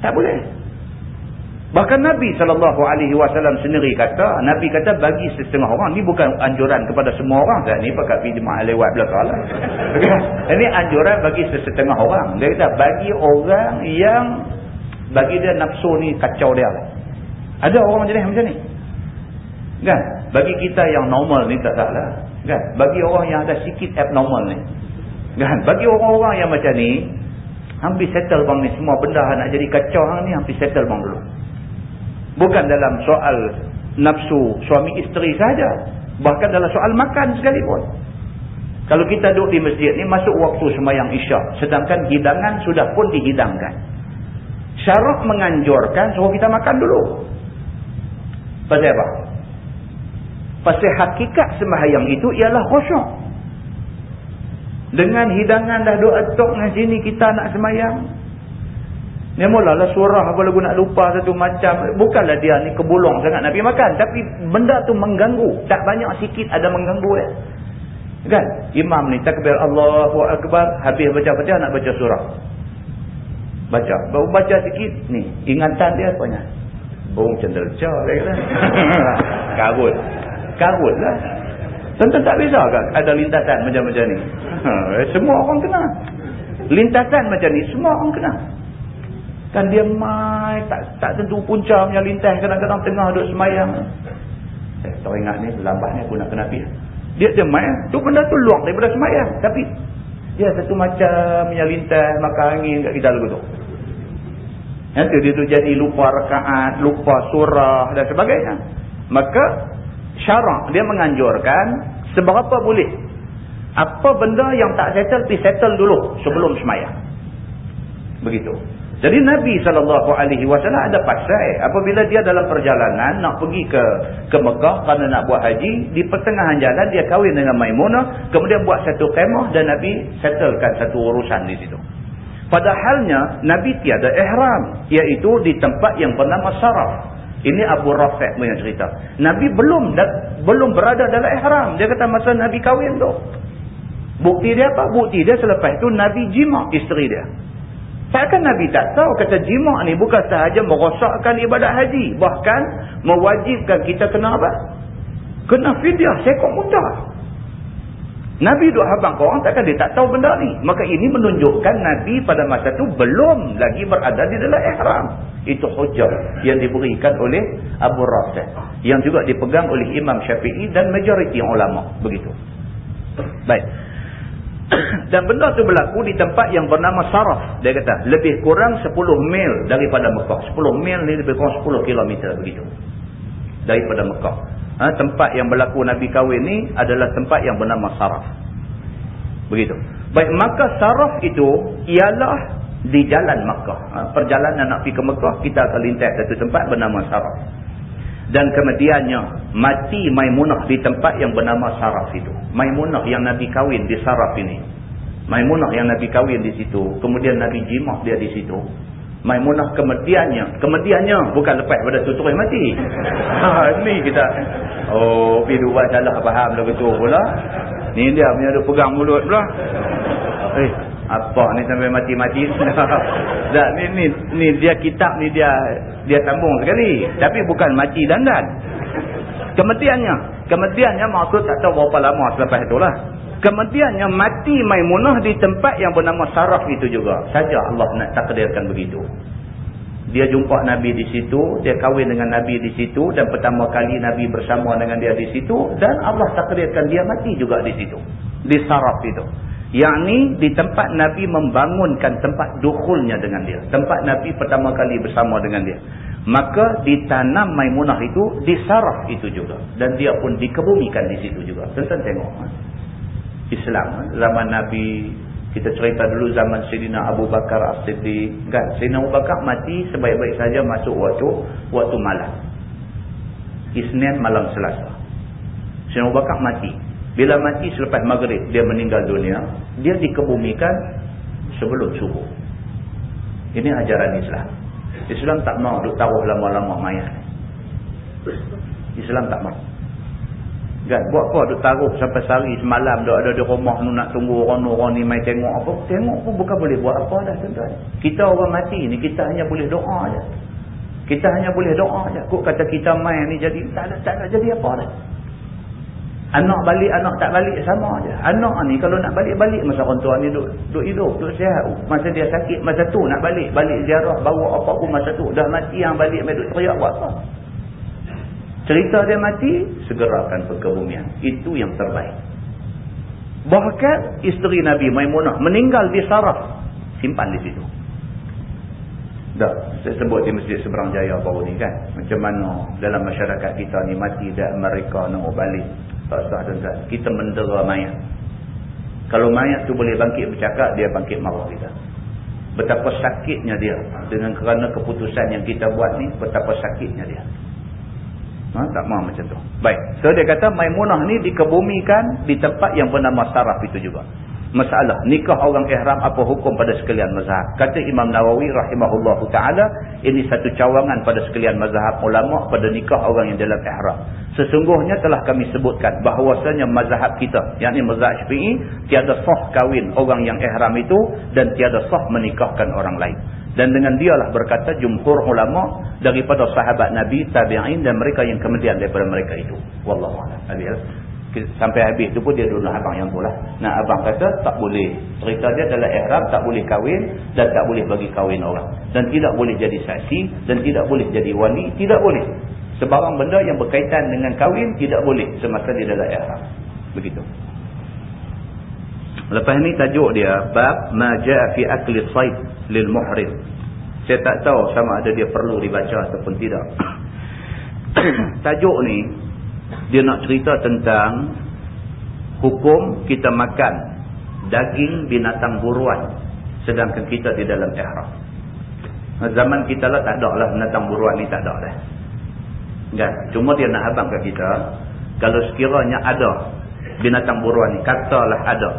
S1: tak boleh Bahkan Nabi SAW sendiri kata, Nabi kata bagi setengah orang, ni bukan anjuran kepada semua orang. Dan ni pakai firman lewat belakang lah. ini anjuran bagi setengah orang. Dia kata bagi orang yang, bagi dia nafsu ni kacau dia lah. Ada orang jenis macam ni. Kan? Bagi kita yang normal ni tak salah. Kan? Bagi orang yang ada sikit abnormal ni. Kan? Bagi orang-orang yang macam ni, hampir settle bang ni. Semua benda nak jadi kacau ni, hampir settle bang dulu. Bukan dalam soal nafsu suami isteri saja. Bahkan dalam soal makan sekalipun. Kalau kita duduk di masjid ni masuk waktu semayang isyak. Sedangkan hidangan sudah pun dihidangkan. Syaraf menganjurkan suruh kita makan dulu. Pasal apa? Pasal hakikat semayang itu ialah khusyuk. Dengan hidangan dah duduk atok dengan sini kita nak semayang. Dia mulalah surah apa lagu nak lupa satu macam. Bukanlah dia ni kebulong sangat nak pergi makan. Tapi benda tu mengganggu. Tak banyak sikit ada mengganggu dia. Kan? Imam ni takbir Allahu Akbar. Habis baca-baca nak baca surah. Baca. Baru baca sikit. Ni. Ingatan dia apanya? Bung cenderca. Karut. Karut lah. Tentu tak bisa kan ada lintasan macam-macam ni. Ha, semua orang kena. Lintasan macam ni semua orang kena. Kan dia mai tak tak tentu punca punya lintas kadang-kadang tengah duduk semayang. Eh, tahu ingat ni lambat ni aku nak kena pergi. Dia dia mai tu benda tu luar daripada semayang tapi dia satu macam punya lintas makan angin kat kita lagu tu. Nanti dia tu jadi lupa rakaat, lupa surah dan sebagainya. Maka syarak dia menganjurkan seberapa boleh apa benda yang tak settle, pergi settle dulu sebelum semayang. Begitu. Jadi Nabi SAW ada pasal apabila dia dalam perjalanan nak pergi ke ke Mekah kerana nak buat haji. Di pertengahan jalan dia kahwin dengan Maimunah. Kemudian buat satu kemah dan Nabi settlekan satu urusan di situ. Padahalnya Nabi tiada ihram. Iaitu di tempat yang bernama Saraf. Ini Abu Rafiq punya cerita. Nabi belum belum berada dalam ihram. Dia kata masa Nabi kahwin tu. Bukti dia apa? Bukti dia selepas itu Nabi jima isteri dia. Takkan Nabi tak tahu kata jima' ni bukan sahaja merosakkan ibadat haji. Bahkan mewajibkan kita kena apa? Kena fidyah sekok muda. Nabi duk habang korang takkan dia tak tahu benda ni. Maka ini menunjukkan Nabi pada masa tu belum lagi berada di dalam ihram. Itu hujah yang diberikan oleh Abu Rasul. Yang juga dipegang oleh Imam Syafi'i dan majoriti ulama. Begitu. Baik. Dan benda tu berlaku di tempat yang bernama Saraf. Dia kata, lebih kurang 10 mil daripada Mekah. 10 mil ni lebih kurang 10 kilometer begitu. Daripada Mekah. Ha, tempat yang berlaku Nabi kahwin ni adalah tempat yang bernama Saraf. Begitu. Baik, maka Saraf itu ialah di jalan Mekah. Ha, perjalanan nak pergi ke Mekah, kita akan lintas satu tempat bernama Saraf dan kemudiannya mati Maimunah di tempat yang bernama Saraf itu. Maimunah yang Nabi kahwin di Saraf ini. Maimunah yang Nabi kahwin di situ. Kemudian Nabi jimah dia di situ. Maimunah kemudiannya. Kemudiannya bukan lepas pada tu terus mati. Ha, ni kita. Oh, pergi buat salah faham lagu tu pula. Ni dia punya ada pegang mulut pula. Eh, apa ni sampai mati-mati tak ni, ni ni dia kitab ni dia dia sambung sekali tapi bukan mati dandan kematiannya kematiannya maksud tak tahu berapa lama selepas itulah kematiannya mati maimunah di tempat yang bernama saraf itu juga saja Allah nak takdirkan begitu dia jumpa Nabi di situ, dia kahwin dengan Nabi di situ dan pertama kali Nabi bersama dengan dia di situ dan Allah takdirkan dia mati juga di situ. Di saraf itu. Yang ni di tempat Nabi membangunkan tempat dukhulnya dengan dia. Tempat Nabi pertama kali bersama dengan dia. Maka ditanam Maimunah itu, disaraf itu juga. Dan dia pun dikebumikan di situ juga. Tentang tengok. Ha? Islam, zaman Nabi, kita cerita dulu zaman Sayyidina Abu Bakar As-Siddiq. Kan? Sayyidina Abu Bakar mati sebaik-baik saja masuk waktu waktu malam. Isnin malam selasa. Sayyidina Abu Bakar mati. Bila mati selepas maghrib dia meninggal dunia, dia dikebumikan sebelum subuh. Ini ajaran Islam. Islam tak mau duk taruh lama-lama mayat. Islam tak mau. Kan? Buat apa duk taruh sampai sehari semalam duk ada di rumah tu nak tunggu orang-orang ni mai tengok apa. Tengok pun bukan boleh buat apa dah tuan-tuan. Kita orang mati ni kita hanya boleh doa je. Kita hanya boleh doa je. Kok kata kita main ni jadi tak ada, tak ada jadi apa dah. Anak balik, anak tak balik sama aja. Anak ni kalau nak balik-balik masa orang tua ni duk, duk hidup, duk sihat. Masa dia sakit, masa tu nak balik. Balik ziarah, bawa apa pun masa tu. Dah mati yang balik, duk teriak buat apa. Cerita dia mati, segerakan perkebumian. Itu yang terbaik. Bahkan isteri Nabi Maimunah meninggal di Saraf. Simpan di situ. Dah, saya sebut di Masjid Seberang Jaya baru ni kan. Macam mana dalam masyarakat kita ni mati dan mereka nak balik. Tak sah tuan-tuan. Kita mendera mayat. Kalau mayat tu boleh bangkit bercakap, dia bangkit marah kita. Betapa sakitnya dia. Dengan kerana keputusan yang kita buat ni, betapa sakitnya dia. Ha, tak mahu macam tu. Baik. So dia kata Maimunah ni dikebumikan di tempat yang bernama Saraf itu juga masalah nikah orang ihram apa hukum pada sekalian mazhab kata Imam Nawawi rahimahullah taala ini satu cawangan pada sekalian mazhab ulama pada nikah orang yang dalam ihram sesungguhnya telah kami sebutkan bahawasanya mazhab kita yakni mazhab Syafi'i tiada sah kahwin orang yang ihram itu dan tiada sah menikahkan orang lain dan dengan dialah berkata jumhur ulama daripada sahabat Nabi tabi'in dan mereka yang kemudian daripada mereka itu wallahu a'lam sampai habis tu pun dia dulu abang yang tu lah. Nah abang kata tak boleh. Cerita dia adalah ihram tak boleh kahwin dan tak boleh bagi kahwin orang. Dan tidak boleh jadi saksi dan tidak boleh jadi wali. Tidak boleh. Sebarang benda yang berkaitan dengan kahwin tidak boleh semasa dia dalam ihram. Begitu. Lepas ni tajuk dia bab ma jaa fi akli sayd lil muhrim. Saya tak tahu sama ada dia perlu dibaca ataupun tidak. tajuk ni dia nak cerita tentang hukum kita makan daging binatang buruan sedangkan kita di dalam ihram. Zaman kita lah tak ada lah binatang buruan ni tak ada dah. Kan? Cuma dia nak abang ke kita kalau sekiranya ada binatang buruan ni katalah ada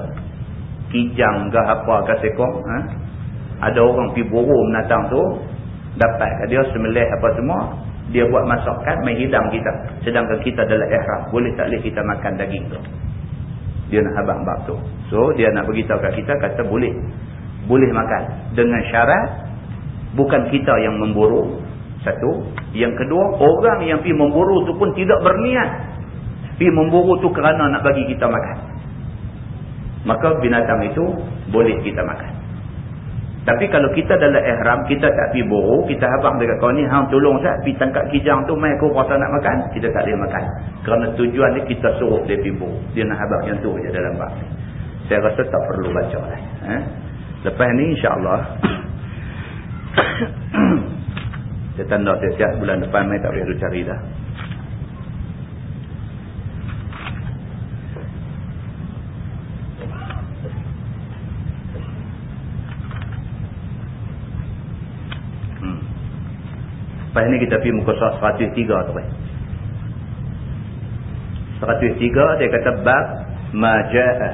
S1: kijang ke apa ke sekong ha? ada orang pergi buru binatang tu dapat ke dia semelih apa semua dia buat masakan main hidang kita. Sedangkan kita adalah ihram boleh tak boleh kita makan daging tu? Dia nak habang bab tu. So dia nak beritahu kat kita kata boleh. Boleh makan. Dengan syarat bukan kita yang memburu satu. Yang kedua orang yang pergi memburu tu pun tidak berniat. Pergi memburu tu kerana nak bagi kita makan maka binatang itu boleh kita makan tapi kalau kita dalam ihram, kita tak pergi buru, kita habang dekat kau ni, hang tolong saya pergi tangkap kijang tu, mai aku rasa nak makan, kita tak boleh makan. Kerana tujuan ni kita suruh dia pergi buru. Dia nak habang yang tu je dalam ni. Saya rasa tak perlu baca lah. Eh? Lepas ni insyaAllah, saya tanda siap-siap bulan depan, mai tak boleh cari dah. Lepas ni kita pergi muka surat 103 tu kan. 103 dia kata bab maja'a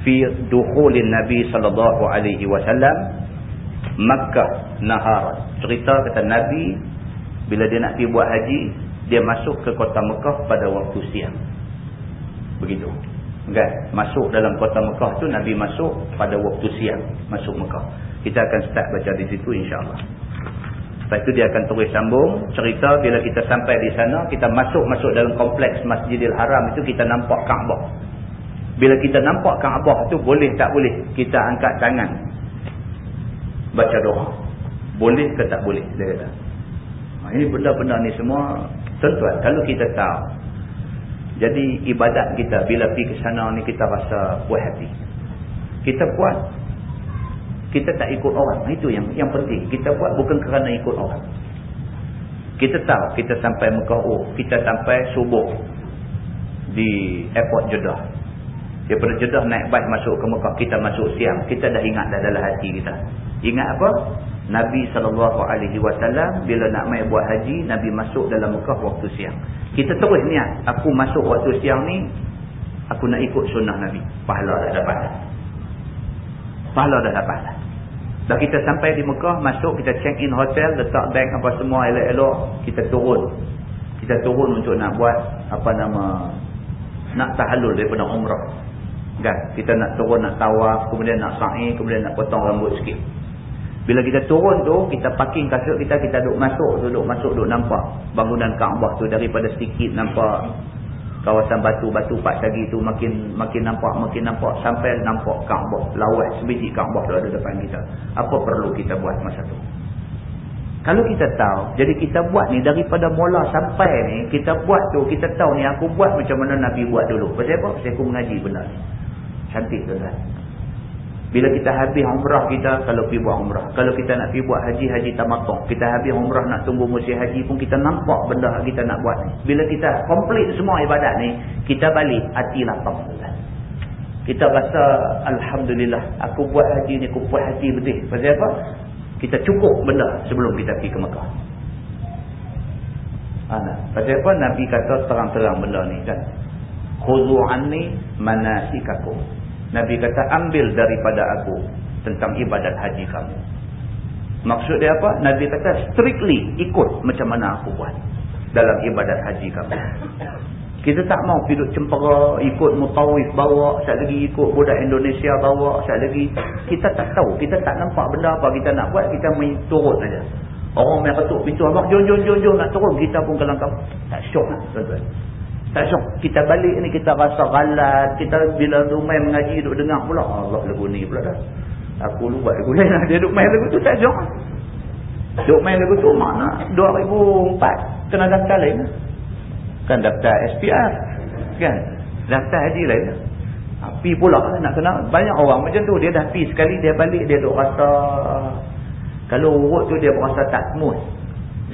S1: fi dukhulin Nabi sallallahu alaihi wasallam Makkah nahar. Cerita kata Nabi bila dia nak pergi buat haji, dia masuk ke kota Mekah pada waktu siang. Begitu. Kan? Masuk dalam kota Mekah tu Nabi masuk pada waktu siang masuk Mekah. Kita akan start baca di situ insya-Allah. Lepas itu dia akan terus sambung cerita bila kita sampai di sana, kita masuk-masuk dalam kompleks Masjidil Haram itu kita nampak Kaabah. Bila kita nampak Kaabah itu boleh tak boleh kita angkat tangan baca doa. Boleh ke tak boleh dia kata. Ha, ini benda-benda ni semua tentuan kalau kita tahu. Jadi ibadat kita bila pergi ke sana ni kita rasa puas hati. Kita puas kita tak ikut orang. Itu yang yang penting. Kita buat bukan kerana ikut orang. Kita tahu kita sampai Mekah. Oh, kita sampai subuh di airport Jeddah. Daripada Jeddah naik baik masuk ke Mekah. Kita masuk siang. Kita dah ingat dah dalam hati kita. Ingat apa? Nabi SAW bila nak main buat haji, Nabi masuk dalam Mekah waktu siang. Kita terus niat. Aku masuk waktu siang ni Aku nak ikut sunnah Nabi. Pahala dah dapat. Pahala dah dapat. Dah kita sampai di Mekah, masuk, kita check in hotel, letak bag apa semua elok-elok, kita turun. Kita turun untuk nak buat, apa nama, nak tahallul daripada umrah. Kan? Kita nak turun, nak tawaf, kemudian nak sa'i, kemudian nak potong rambut sikit. Bila kita turun tu, kita parking kasut kita, kita duduk masuk, duduk masuk, duduk nampak bangunan Kaabah tu daripada sedikit nampak kawasan batu-batu pak sagi tu makin makin nampak, makin nampak sampai nampak Kaabah, lawat sebiji Kaabah tu ada depan kita. Apa perlu kita buat masa tu? Kalau kita tahu, jadi kita buat ni daripada mula sampai ni, kita buat tu, kita tahu ni aku buat macam mana Nabi buat dulu. Pasal apa? Pasal aku mengaji benda ni. Cantik tuan-tuan. Bila kita habis umrah kita, kalau pergi buat umrah. Kalau kita nak pergi buat haji, haji tamatong. Kita habis umrah nak tunggu musim haji pun kita nampak benda kita nak buat. Bila kita complete semua ibadat ni, kita balik hati lapang. Kita rasa, Alhamdulillah, aku buat haji ni, aku buat haji betul. Pasal apa? Kita cukup benda sebelum kita pergi ke Mekah. Ana. Pasal apa? Nabi kata terang-terang benda ni kan. Khuzu'anni manasikakum. Nabi kata ambil daripada aku tentang ibadat haji kamu. Maksud dia apa? Nabi kata strictly ikut macam mana aku buat dalam ibadat haji kamu. Kita tak mau hidup cempera, ikut mutawif bawa, sekali lagi ikut budak Indonesia bawa, sekali lagi. Kita tak tahu, kita tak nampak benda apa kita nak buat, kita main turut saja. Orang yang ketuk pintu, abang jom, jom, jom, jom, nak turun, kita pun kelangkap. Tak syok lah, tuan-tuan. Tak syok. Kita balik ni kita rasa galat. Kita bila duduk main mengaji duduk dengar pula. Allah lagu ni pula dah. Aku lupa lagu lain lah. Dia duduk main lagu tu tak syok. Duduk main lagu tu mana? 2004. Kena daftar lain. Kan daftar SPR. Kan? Daftar haji lain. Ha, pi pula nak kena. Banyak orang macam tu. Dia dah pi sekali dia balik. Dia duduk rasa. Kalau urut tu dia berasa tak smooth.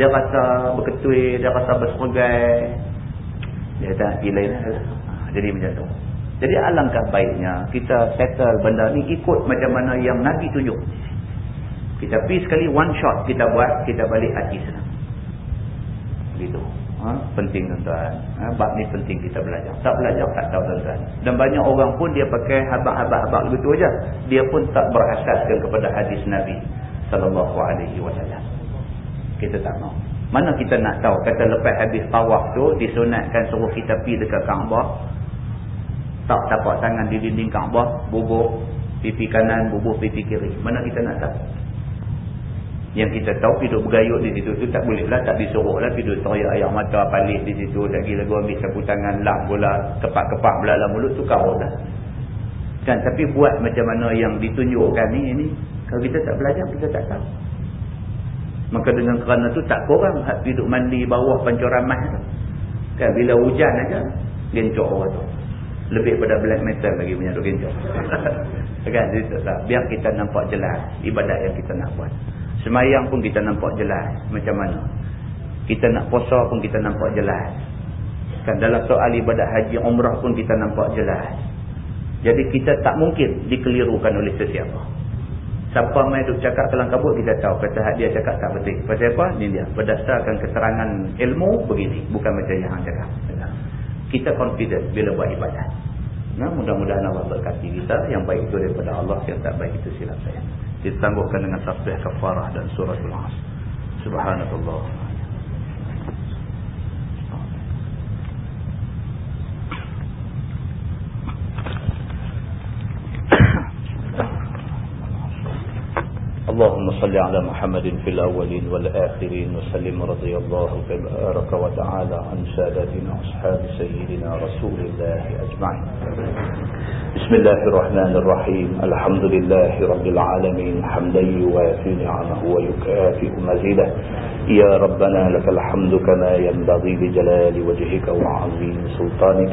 S1: Dia rasa berketui. Dia rasa berserai dia tak pilih. Jadi macam tu. Jadi alangkah baiknya kita settle benda ni ikut macam mana yang Nabi tunjuk. Kita pergi sekali one shot kita buat, kita balik hati senang. Begitu. Ha? Penting tuan-tuan. Ha? Bab ni penting kita belajar. Tak belajar tak tahu tuan-tuan. Dan banyak orang pun dia pakai habak-habak-habak begitu aja. Dia pun tak berasaskan kepada hadis Nabi sallallahu alaihi wasallam. Kita tak mahu. Mana kita nak tahu kata lepas habis tawaf tu disunatkan suruh kita pergi dekat Kaabah. Tak tapak tangan di dinding Kaabah, bubuk pipi kanan, bubuk pipi kiri. Mana kita nak tahu? Yang kita tahu hidup bergayut di situ tu tak boleh lah, tak disuruh lah hidup teriak air mata palik di situ, lagi lagu ambil sapu tangan lah pula, kepak-kepak pula dalam mulut tu kau dah. Kan, tapi buat macam mana yang ditunjukkan ni, ini, kalau kita tak belajar, kita tak tahu. Maka dengan kerana tu tak kurang hak duduk mandi bawah pancuran mah tu. Kan bila hujan aja gencok orang tu. Lebih pada black metal lagi punya tu gencok. kan tak biar kita nampak jelas ibadat yang kita nak buat. Semayang pun kita nampak jelas macam mana. Kita nak puasa pun kita nampak jelas. Kan dalam soal ibadat haji umrah pun kita nampak jelas. Jadi kita tak mungkin dikelirukan oleh sesiapa. Siapa main duk cakap kelang kabut kita tahu kata dia cakap tak betul. Pasal apa? Ni dia berdasarkan keterangan ilmu begini, bukan macam yang hang cakap. Kita confident bila buat ibadat. Nah, mudah-mudahan Allah berkati kita yang baik itu daripada Allah, yang tak baik itu silap saya. Ditangguhkan dengan tasbih kafarah dan surah al-As. Subhanallah. اللهم صل على محمد في الأولين والآخرين وسلم رضي الله تبارك وتعالى عن سادتنا أصحاب سيدنا رسول الله أجمعين. بسم الله الرحمن الرحيم. الحمد لله رب العالمين. حمدا يوافي نعمه ويكافئ مزيده. يا ربنا لك الحمد كما ينبغي لجلال وجهك وعظيم سلطانك.